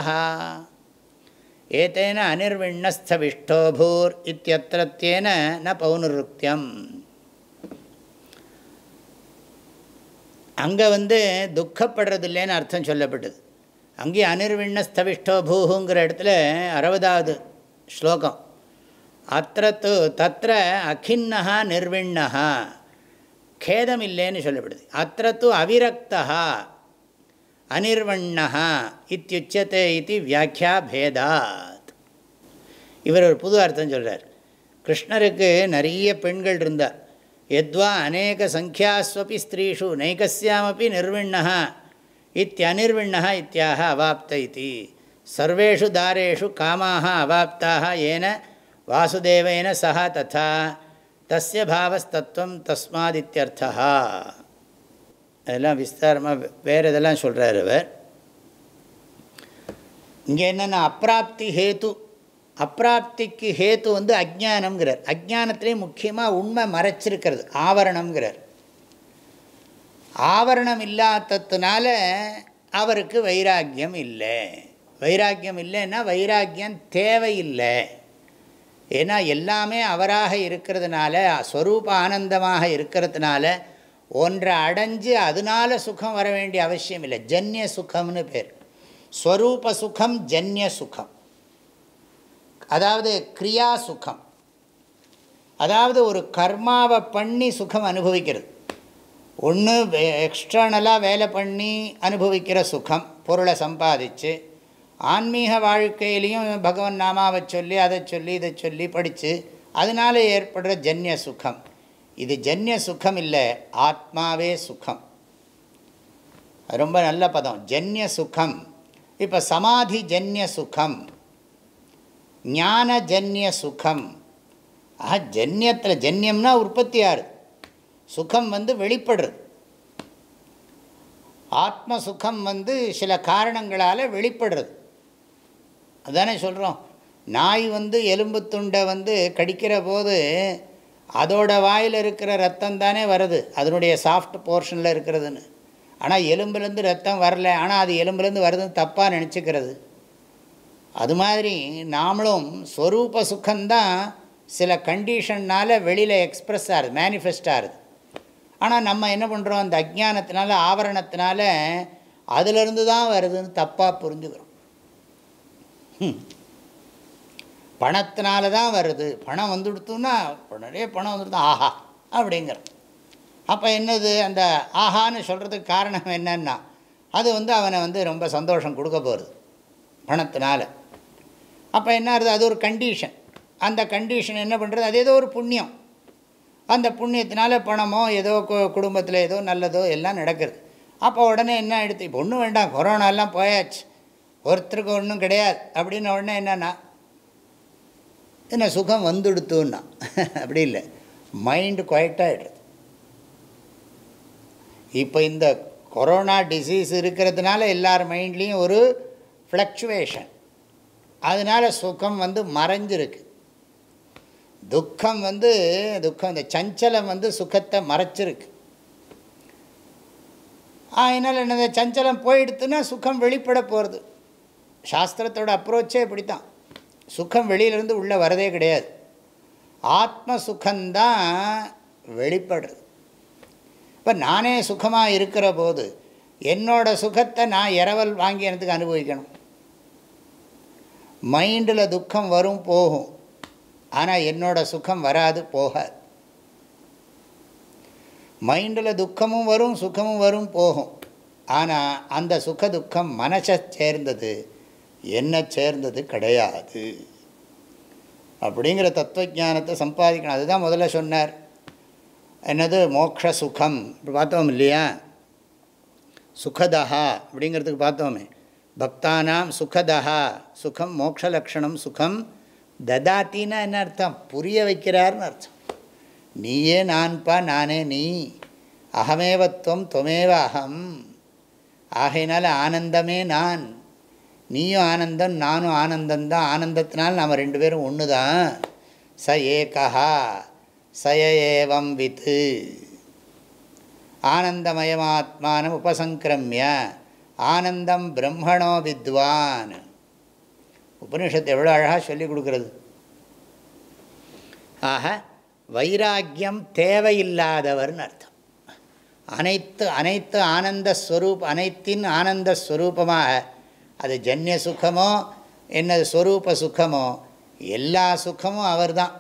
S1: ஏதேன அனிர்விண்ணஸ்தவிஷ்டோபூர் இத்தியத்திரத்தேன ந பௌனருக்தியம் அங்கே வந்து துக்கப்படுறது இல்லைன்னு அர்த்தம் சொல்லப்பட்டது. அங்கே அனிர்விண்ணஸ்தவிஷ்டோ பூஹுங்கிற இடத்துல அறுபதாவது ஸ்லோகம். அத்த து தத்திர அகின்னஹா நிர்விண்ணஹா. கேதம் இல்லைன்னு சொல்லப்படுது. அத்த அவிரக்தா அனிர்வண்ணா இத்தியுச்சத்தை இது வியாக்கியா பேதாத். இவர் ஒரு புது அர்த்தம் சொல்கிறார் கிருஷ்ணருக்கு நிறைய பெண்கள் இருந்தார் எத்வா அநேக சங்கியாஸ்வபி ஸ்திரீஷு நைகஸ்யாமப்பி நிர்விண்ணா இத்தியனிர்விண்ணா இத்தியாக அவாப்த இது. சர்வேஷு தாரேஷு காமாக அவாப்தாக ஏன வாசுதேவேன சா ததா தஸ்ய பாவஸ்தத்துவம் தஸ்மாதித்யர்த்தா அதெல்லாம் விஸ்தாரமாக வேறு இதெல்லாம் சொல்கிறார் அவர். இங்கே என்னென்னா அப்ராப்தி ஹேத்து அப்பிராப்திக்கு ஹேத்து வந்து அஜானம்ங்கிறார் அஜானத்திலே முக்கியமாக உண்மை மறைச்சிருக்கிறது ஆவரணம்ங்கிறார். ஆவரணம் இல்லாததுனால அவருக்கு வைராக்கியம் இல்லை. வைராக்கியம் இல்லைன்னா வைராக்கியம் தேவையில்லை. ஏன்னா எல்லாமே அவராக இருக்கிறதுனால ஸ்வரூப ஆனந்தமாக இருக்கிறதுனால ஒன்றை அடைஞ்சு அதனால சுகம் வர வேண்டிய அவசியம் இல்லை. ஜன்ய சுகம்னு பேர். ஸ்வரூப சுகம் ஜன்ய சுகம். அதாவது கிரியா சுகம். அதாவது ஒரு கர்மாவை பண்ணி சுகம் அனுபவிக்கிறது. ஒன்று எக்ஸ்டர்னலாக வேலை பண்ணி அனுபவிக்கிற சுகம் பொருளை சம்பாதிச்சு ஆன்மீக வாழ்க்கையிலையும் பகவன் நாமாவை சொல்லி அதை சொல்லி இதை சொல்லி படித்து அதனால் ஏற்படுற ஜன்ய சுகம். இது ஜன்ய சுகம் இல்லை ஆத்மாவே சுகம். ரொம்ப நல்ல பதம். ஜன்ய சுகம். இப்போ சமாதி ஜன்ய சுகம். ஞான ஜன்ய சுகம். ஆஹா ஜன்யத்தில் ஜன்யம்னா உற்பத்தி ஆறு சுகம் வந்து வெளிப்படுறது. ஆத்ம சுகம் வந்து சில காரணங்களால் வெளிப்படுறது. அதுதானே சொல்கிறோம் நாய் வந்து எலும்பு துண்டை வந்து கடிக்கிற போது அதோட வாயில் இருக்கிற ரத்தம் தானே வருது. அதனுடைய சாஃப்ட் போர்ஷனில் இருக்கிறதுன்னு. ஆனால் எலும்புலேருந்து ரத்தம் வரல. ஆனால் அது எலும்புலேருந்து வருதுன்னு தப்பாக நினச்சிக்கிறது. அது மாதிரி நாமளும் ஸ்வரூப சுகம்தான் சில கண்டிஷன்னால் வெளியில் எக்ஸ்ப்ரெஸ் ஆகுது மேனிஃபெஸ்ட் ஆகுது. ஆனால் நம்ம என்ன பண்ணுறோம் அந்த அஜானத்தினால ஆவரணத்தினால அதிலிருந்து தான் வருதுன்னு தப்பாக புரிஞ்சுக்கிறோம். பணத்தினால தான் வருது. பணம் வந்துடுத்துன்னா நிறைய பணம் வந்துடுது. ஆஹா அப்படிங்கிற அப்போ என்னது? அந்த ஆஹான்னு சொல்கிறதுக்கு காரணம் என்னன்னா அது வந்து அவனை வந்து ரொம்ப சந்தோஷம் கொடுக்க போகிறது பணத்தினால. அப்போ என்ன ஆகுது? அது ஒரு கண்டிஷன் அந்த கண்டிஷன் என்ன பண்ணுறது அது ஏதோ ஒரு புண்ணியம். அந்த புண்ணியத்தினால பணமோ ஏதோ குடும்பத்தில் ஏதோ நல்லதோ எல்லாம் நடக்கிறது அப்போ உடனே என்ன எடுத்து இப்போ ஒன்றும் வேண்டாம். கொரோனாலாம் போயாச்சு. ஒருத்தருக்கு ஒன்றும் கிடையாது. அப்படின்ன உடனே என்னென்னா என்ன சுகம் வந்துடுத்துன்னா? அப்படி இல்லை. மைண்டு குவைட்டாகிடுது இப்போ இந்த கொரோனா டிசீஸ் இருக்கிறதுனால எல்லார் மைண்ட்லேயும் ஒரு ஃப்ளக்சுவேஷன் அதனால் சுகம் வந்து மறைஞ்சிருக்கு. துக்கம் வந்து துக்கம் இந்த சஞ்சலம் வந்து சுகத்தை மறைச்சிருக்கு. அதனால் என்ன சஞ்சலம் போயிடுத்துன்னா சுகம் வெளிப்பட போகிறது சாஸ்திரத்தோட அப்ரோச்சே இப்படி தான் சுகம் வெளியிலேருந்து உள்ளே வரதே கிடையாது. ஆத்ம சுகந்தான் வெளிப்படுறது இப்போ நானே சுகமாக இருக்கிற போது என்னோடய சுகத்தை நான் இரவல் வாங்கி எனக்கு அனுபவிக்கணும். மைண்டில் துக்கம் வரும் போகும். ஆனால் என்னோடய சுகம் வராது போகாது. மைண்டில் துக்கமும் வரும் சுகமும் வரும் போகும். ஆனால் அந்த சுக துக்கம் மனசை சேர்ந்தது. என்னை சேர்ந்தது கிடையாது. அப்படிங்கிற தத்துவஜானத்தை சம்பாதிக்கணும். அதுதான் முதல்ல சொன்னார். என்னது? மோக்ஷ சுகம் இப்போ பார்த்தோம் இல்லையா? சுகதா அப்படிங்கிறதுக்கு பார்த்தோமே. பக்தானாம் சுகதா சுகம் மோக்ஷலக்ஷணம் சுகம். ததாத்தின்னா என்ன அர்த்தம்? புரிய வைக்கிறார்னு அர்த்தம். நீயே நான்பா நானே நீ. அகமேவத்துவம் துவமேவ அகம். ஆகையினால ஆனந்தமே நான். நீயும் ஆனந்தம் நானும் ஆனந்தந்தான் ஆனந்தத்தினால் நாம் ரெண்டு பேரும் ஒன்று தான் ச ஏகா சய ஏவம் வித்து. ஆனந்தமயமாத்மானம் உபசங்கிரமிய ஆனந்தம் பிரம்மணோ வித்வான். உபனிஷத்து எவ்வளோ அழகாக சொல்லிக் கொடுக்குறது. ஆக வைராக்கியம் தேவையில்லாதவர்னு அர்த்தம். அனைத்து அனைத்து ஆனந்த ஸ்வரூப் அனைத்தின் ஆனந்த ஸ்வரூபமாக அது ஜன்ய சுகமோ என்னது ஸ்வரூப சுகமோ எல்லா சுகமும் அவர் தான்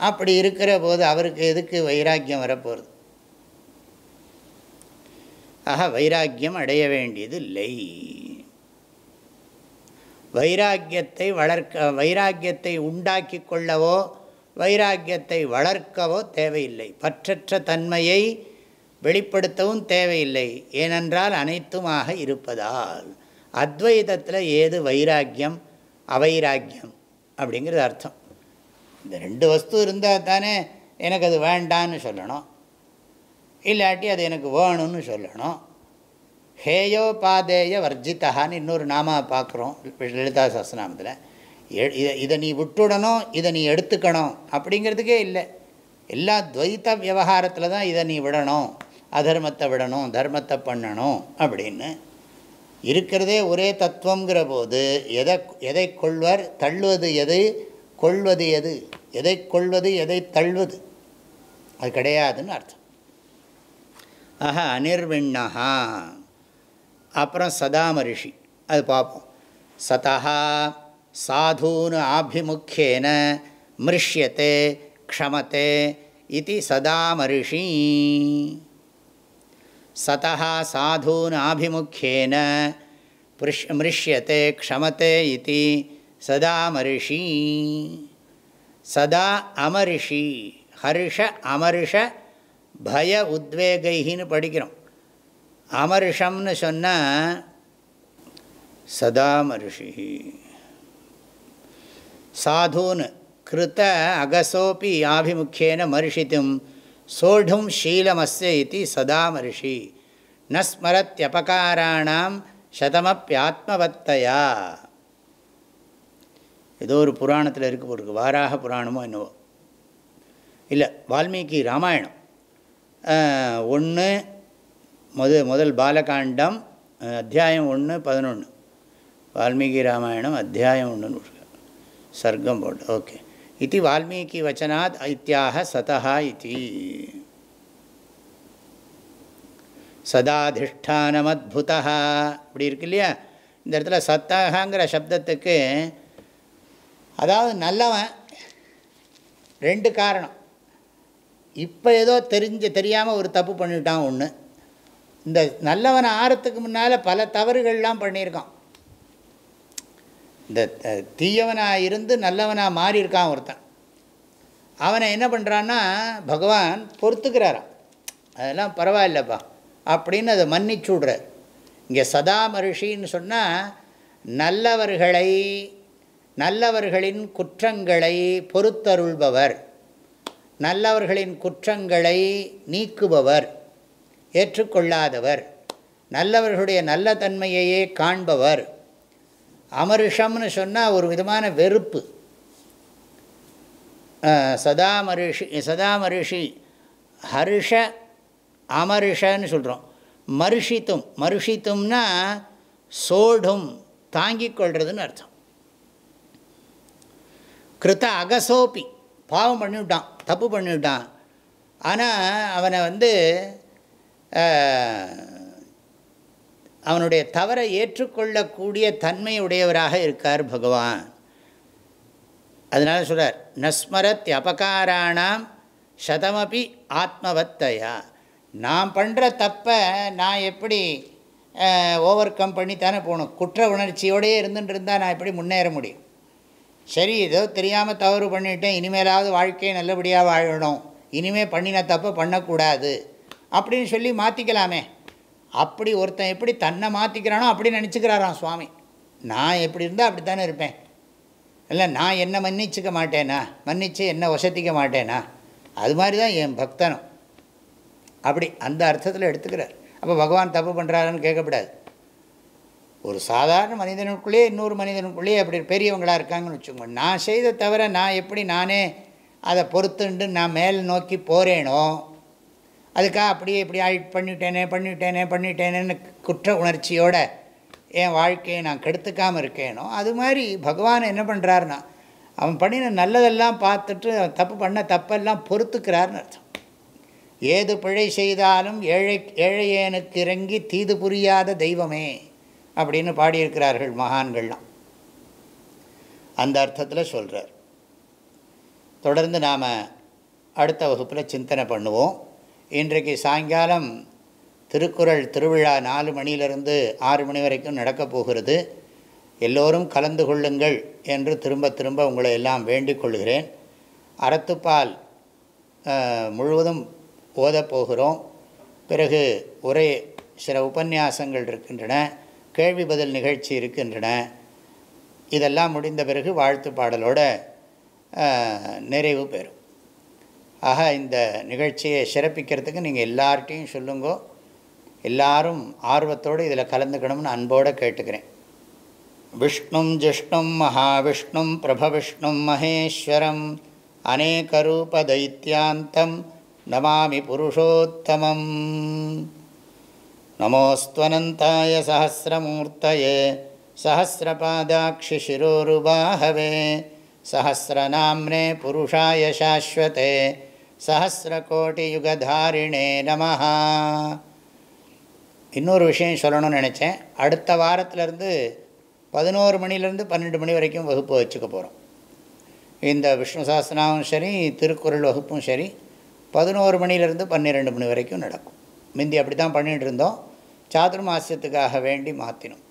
S1: அப்படி இருக்கிற போது அவருக்கு எதுக்கு வைராக்கியம் வரப்போகிறது ஆக வைராக்கியம் அடைய வேண்டியது இல்லை வைராக்கியத்தை வளர்க்க வைராக்கியத்தை உண்டாக்கி கொள்ளவோ வைராக்கியத்தை வளர்க்கவோ தேவையில்லை. பற்றற்ற தன்மையை வெளிப்படுத்தவும் தேவையில்லை. ஏனென்றால் அனைத்துமாக இருப்பதால். அத்வைதத்தில் ஏது வைராக்கியம் அவைராக்கியம் அப்படிங்கிறது அர்த்தம். இந்த ரெண்டு வஸ்து இருந்தால் தானே எனக்கு அது வேண்டான்னு சொல்லணும். இல்லாட்டி அது எனக்கு வேணும்னு சொல்லணும். ஹேயோபாதேய வர்ஜிதான்னு இன்னொரு நாமா பார்க்குறோம் லலிதா சஸ்நாமத்தில் இதை இதை நீ விட்டுடணும் இதை நீ எடுத்துக்கணும் அப்படிங்கிறதுக்கே இல்லை. எல்லா துவைத்த விவகாரத்தில் தான் இதை நீ விடணும். அதர்மத்தை விடணும் தர்மத்தை பண்ணணும் அப்படின்னு இருக்கிறதே ஒரே தத்துவங்கிற போது எதை எதை கொள்வர் தள்ளுவது எது கொள்வது எது எதை கொள்வது எதை தள்ளுவது? அது கிடையாதுன்னு அர்த்தம். ஆஹ அனிர்விண்ணஹா. அப்புறம் சதாமரிஷி. அது பார்ப்போம். சதா சாதூனு ஆபிமுக்கியன மிருஷ்யத்தை க்ஷமத்தை இது சதாமரிஷி. சதா சாதூனாபிமுக்கியேன புருஷ் மிருஷ்யத்தை க்ஷமத்தே இது சதா மரிஷி சதா அமரிஷி ஹர்ஷ அமர்ஷ பய உத்வேகைன்னு படிக்கிறோம் அமர்ஷம்னு சொன்னால் சதாமரிஷி சாதூன் கிருத்த அகசோப்பி ஆபிமுக்கியேன மரிஷித்தும் சோடும் ஷீலமஸ்ய இது சதாமரிஷி நஸ்மரத்யபகாராணாம் சதமப்பியாத்மவத்தையா ஏதோ ஒரு புராணத்தில் இருக்க போருக்கு வாராக புராணமோ என்னவோ. இல்லை வால்மீகி ராமாயணம். ஒன்று முத முதல் பாலகாண்டம் அத்தியாயம் ஒன்று பதினொன்று வால்மீகி ராமாயணம் அத்தியாயம் ஒன்றுன்னு சர்க்கம் போட்டு ஓகே. இது வால்மீகி வச்சனாத் ஐத்தியாக சதா இது சதாதிஷ்டானமத்புதா இப்படி இருக்கு இல்லையா? இந்த இடத்துல சத்தாகங்கிற சப்தத்துக்கு அதாவது நல்லவன் ரெண்டு காரணம். இப்போ ஏதோ தெரிஞ்சு தெரியாமல் ஒரு தப்பு பண்ணிட்டான் ஒன்று இந்த நல்லவனை ஆறத்துக்கு முன்னால் பல தவறுகள்லாம் பண்ணியிருக்கான். இந்த தீயவனாக இருந்து நல்லவனாக மாறியிருக்கான் ஒருத்தன். அவனை என்ன பண்ணுறான்னா பகவான் பொறுத்துக்கிறாரான் அதெல்லாம் பரவாயில்லப்பா அப்படின்னு அதை மன்னிச்சு விட்றார். இங்கே சதா மருஷின்னு சொன்னால் நல்லவர்களை நல்லவர்களின் குற்றங்களை பொறுத்தருள்பவர். நல்லவர்களின் குற்றங்களை நீக்குபவர் ஏற்றுக்கொள்ளாதவர். நல்லவர்களுடைய நல்ல தன்மையையே காண்பவர். அமருஷம்னு சொன்னால் ஒரு விதமான வெறுப்பு. சதாமரிஷி சதாமரிஷி சதா ஹர்ஷ அமருஷன்னு சொல்கிறோம் மருஷித்தும் மருஷித்தும்னா சோடும் தாங்கிக் கொள்றதுன்னு அர்த்தம். கிருத்த அகசோப்பி பாவம் பண்ணிவிட்டான் தப்பு பண்ணிவிட்டான். ஆனால் அவனை வந்து அவனுடைய தவறை ஏற்றுக்கொள்ளக்கூடிய தன்மை உடையவராக இருக்கார் பகவான். அதனால் சொல்கிறார் நஸ்மரத் அபகாராணாம் சதமபி ஆத்மவத்தையா. நான் பண்ணுற தப்பை நான் எப்படி ஓவர் கம் பண்ணி தானே போகணும்? குற்ற உணர்ச்சியோடையே இருந்துட்டு இருந்தால் நான் எப்படி முன்னேற முடியும்? சரி ஏதோ தெரியாமல் தவறு பண்ணிட்டேன் இனிமேலாவது வாழ்க்கையை நல்லபடியாக வாழணும். இனிமேல் பண்ணின தப்பை பண்ணக்கூடாது. அப்படின்னு சொல்லி மாற்றிக்கலாமே அப்படி ஒருத்தன் எப்படி தன்னை மாற்றிக்கிறானோ அப்படி நினச்சிக்கிறாராம் சுவாமி. நான் எப்படி இருந்தால் அப்படி தானே இருப்பேன். இல்லை நான் என்ன மன்னிச்சிக்க மாட்டேனா? மன்னித்து என்ன வசதிக்க மாட்டேனா? அது மாதிரி தான் என் பக்தனும். அப்படி அந்த அர்த்தத்தில் எடுத்துக்கிறார். அப்போ பகவான் தப்பு பண்ணுறாருன்னு கேட்கக்கூடாது ஒரு சாதாரண மனிதனுக்குள்ளேயே இன்னொரு மனிதனுக்குள்ளேயே அப்படி பெரியவங்களாக இருக்காங்கன்னு வச்சுக்கோங்க. நான் செய்த தவிர நான் எப்படி நானே அதை பொறுத்துண்டு நான் மேல் நோக்கி போகிறேனோ அதுக்காக அப்படியே இப்படி ஆயி பண்ணிட்டேனே பண்ணிட்டேனே பண்ணிட்டேனேன்னு குற்ற உணர்ச்சியோடு என் வாழ்க்கையை நான் கெடுத்துக்காமல் இருக்கேனோ அது மாதிரி பகவான் என்ன பண்ணுறாருனா அவன் பண்ணின நல்லதெல்லாம் பார்த்துட்டு அவன் தப்பு பண்ண தப்பெல்லாம் பொறுத்துக்கிறார்னு அர்த்தம். ஏது பிழை செய்தாலும் ஏழை ஏழையேனுக்கு இறங்கி தீது புரியாத தெய்வமே அப்படின்னு பாடியிருக்கிறார்கள் மகான்கள்லாம். அந்த அர்த்தத்தில் சொல்கிறார் தொடர்ந்து நாம் அடுத்த வகுப்பில் சிந்தனை பண்ணுவோம். இன்றைக்கு சாயங்காலம் திருக்குறள் திருவிழா நாலு மணியிலிருந்து ஆறு மணி வரைக்கும் நடக்கப் போகிறது. எல்லோரும் கலந்து கொள்ளுங்கள் என்று திரும்ப திரும்ப உங்களை எல்லாம் வேண்டிக் கொள்கிறேன். அறத்துப்பால் முழுவதும் ஓதப்போகிறோம் பிறகு ஒரே சில உபன்யாசங்கள் இருக்கின்றன. கேள்வி பதில் நிகழ்ச்சி இருக்கின்றன. இதெல்லாம் முடிந்த பிறகு வாழ்த்து பாடலோட நிறைவு பெறும். ஆக இந்த நிகழ்ச்சியை சிறப்பிக்கிறதுக்கு நீங்கள் எல்லார்ட்டையும் சொல்லுங்கோ எல்லாரும் ஆர்வத்தோடு இதில் கலந்துக்கணும்னு அன்போடு கேட்டுக்கிறேன் விஷ்ணும் ஜிஷ்ணும் மகாவிஷ்ணும் பிரபவிஷ்ணும் மகேஸ்வரம் அநேகரூபதைத்தியாந்தம் நமாமி புருஷோத்தமம் நமோஸ்துவனந்தாய சஹசிரமூர்த்தயே सहस्रपादाक्षिशिरोरुबाहवे सहस्रनाम्ने पुरुषाय शाश्वते சஹசிரகோட்டியுகதாரிணே நமஹா. இன்னொரு விஷயம் சொல்லணும்னு நினச்சேன். அடுத்த வாரத்திலேருந்து பதினோரு மணிலேருந்து பன்னெண்டு மணி வரைக்கும் வகுப்பு வச்சுக்க போகிறோம் இந்த விஷ்ணு சாஸ்திராவும் சரி திருக்குறள் வகுப்பும் சரி பதினோரு மணிலேருந்து பன்னிரெண்டு மணி வரைக்கும் நடக்கும். முந்தி அப்படி தான் பண்ணிகிட்டு இருந்தோம். சாதுர்மாசியத்துக்காக வேண்டி மாற்றினோம்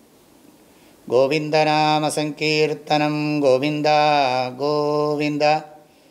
S1: கோவிந்தநாமசங்கீர்த்தனம் கோவிந்தா கோவிந்தா.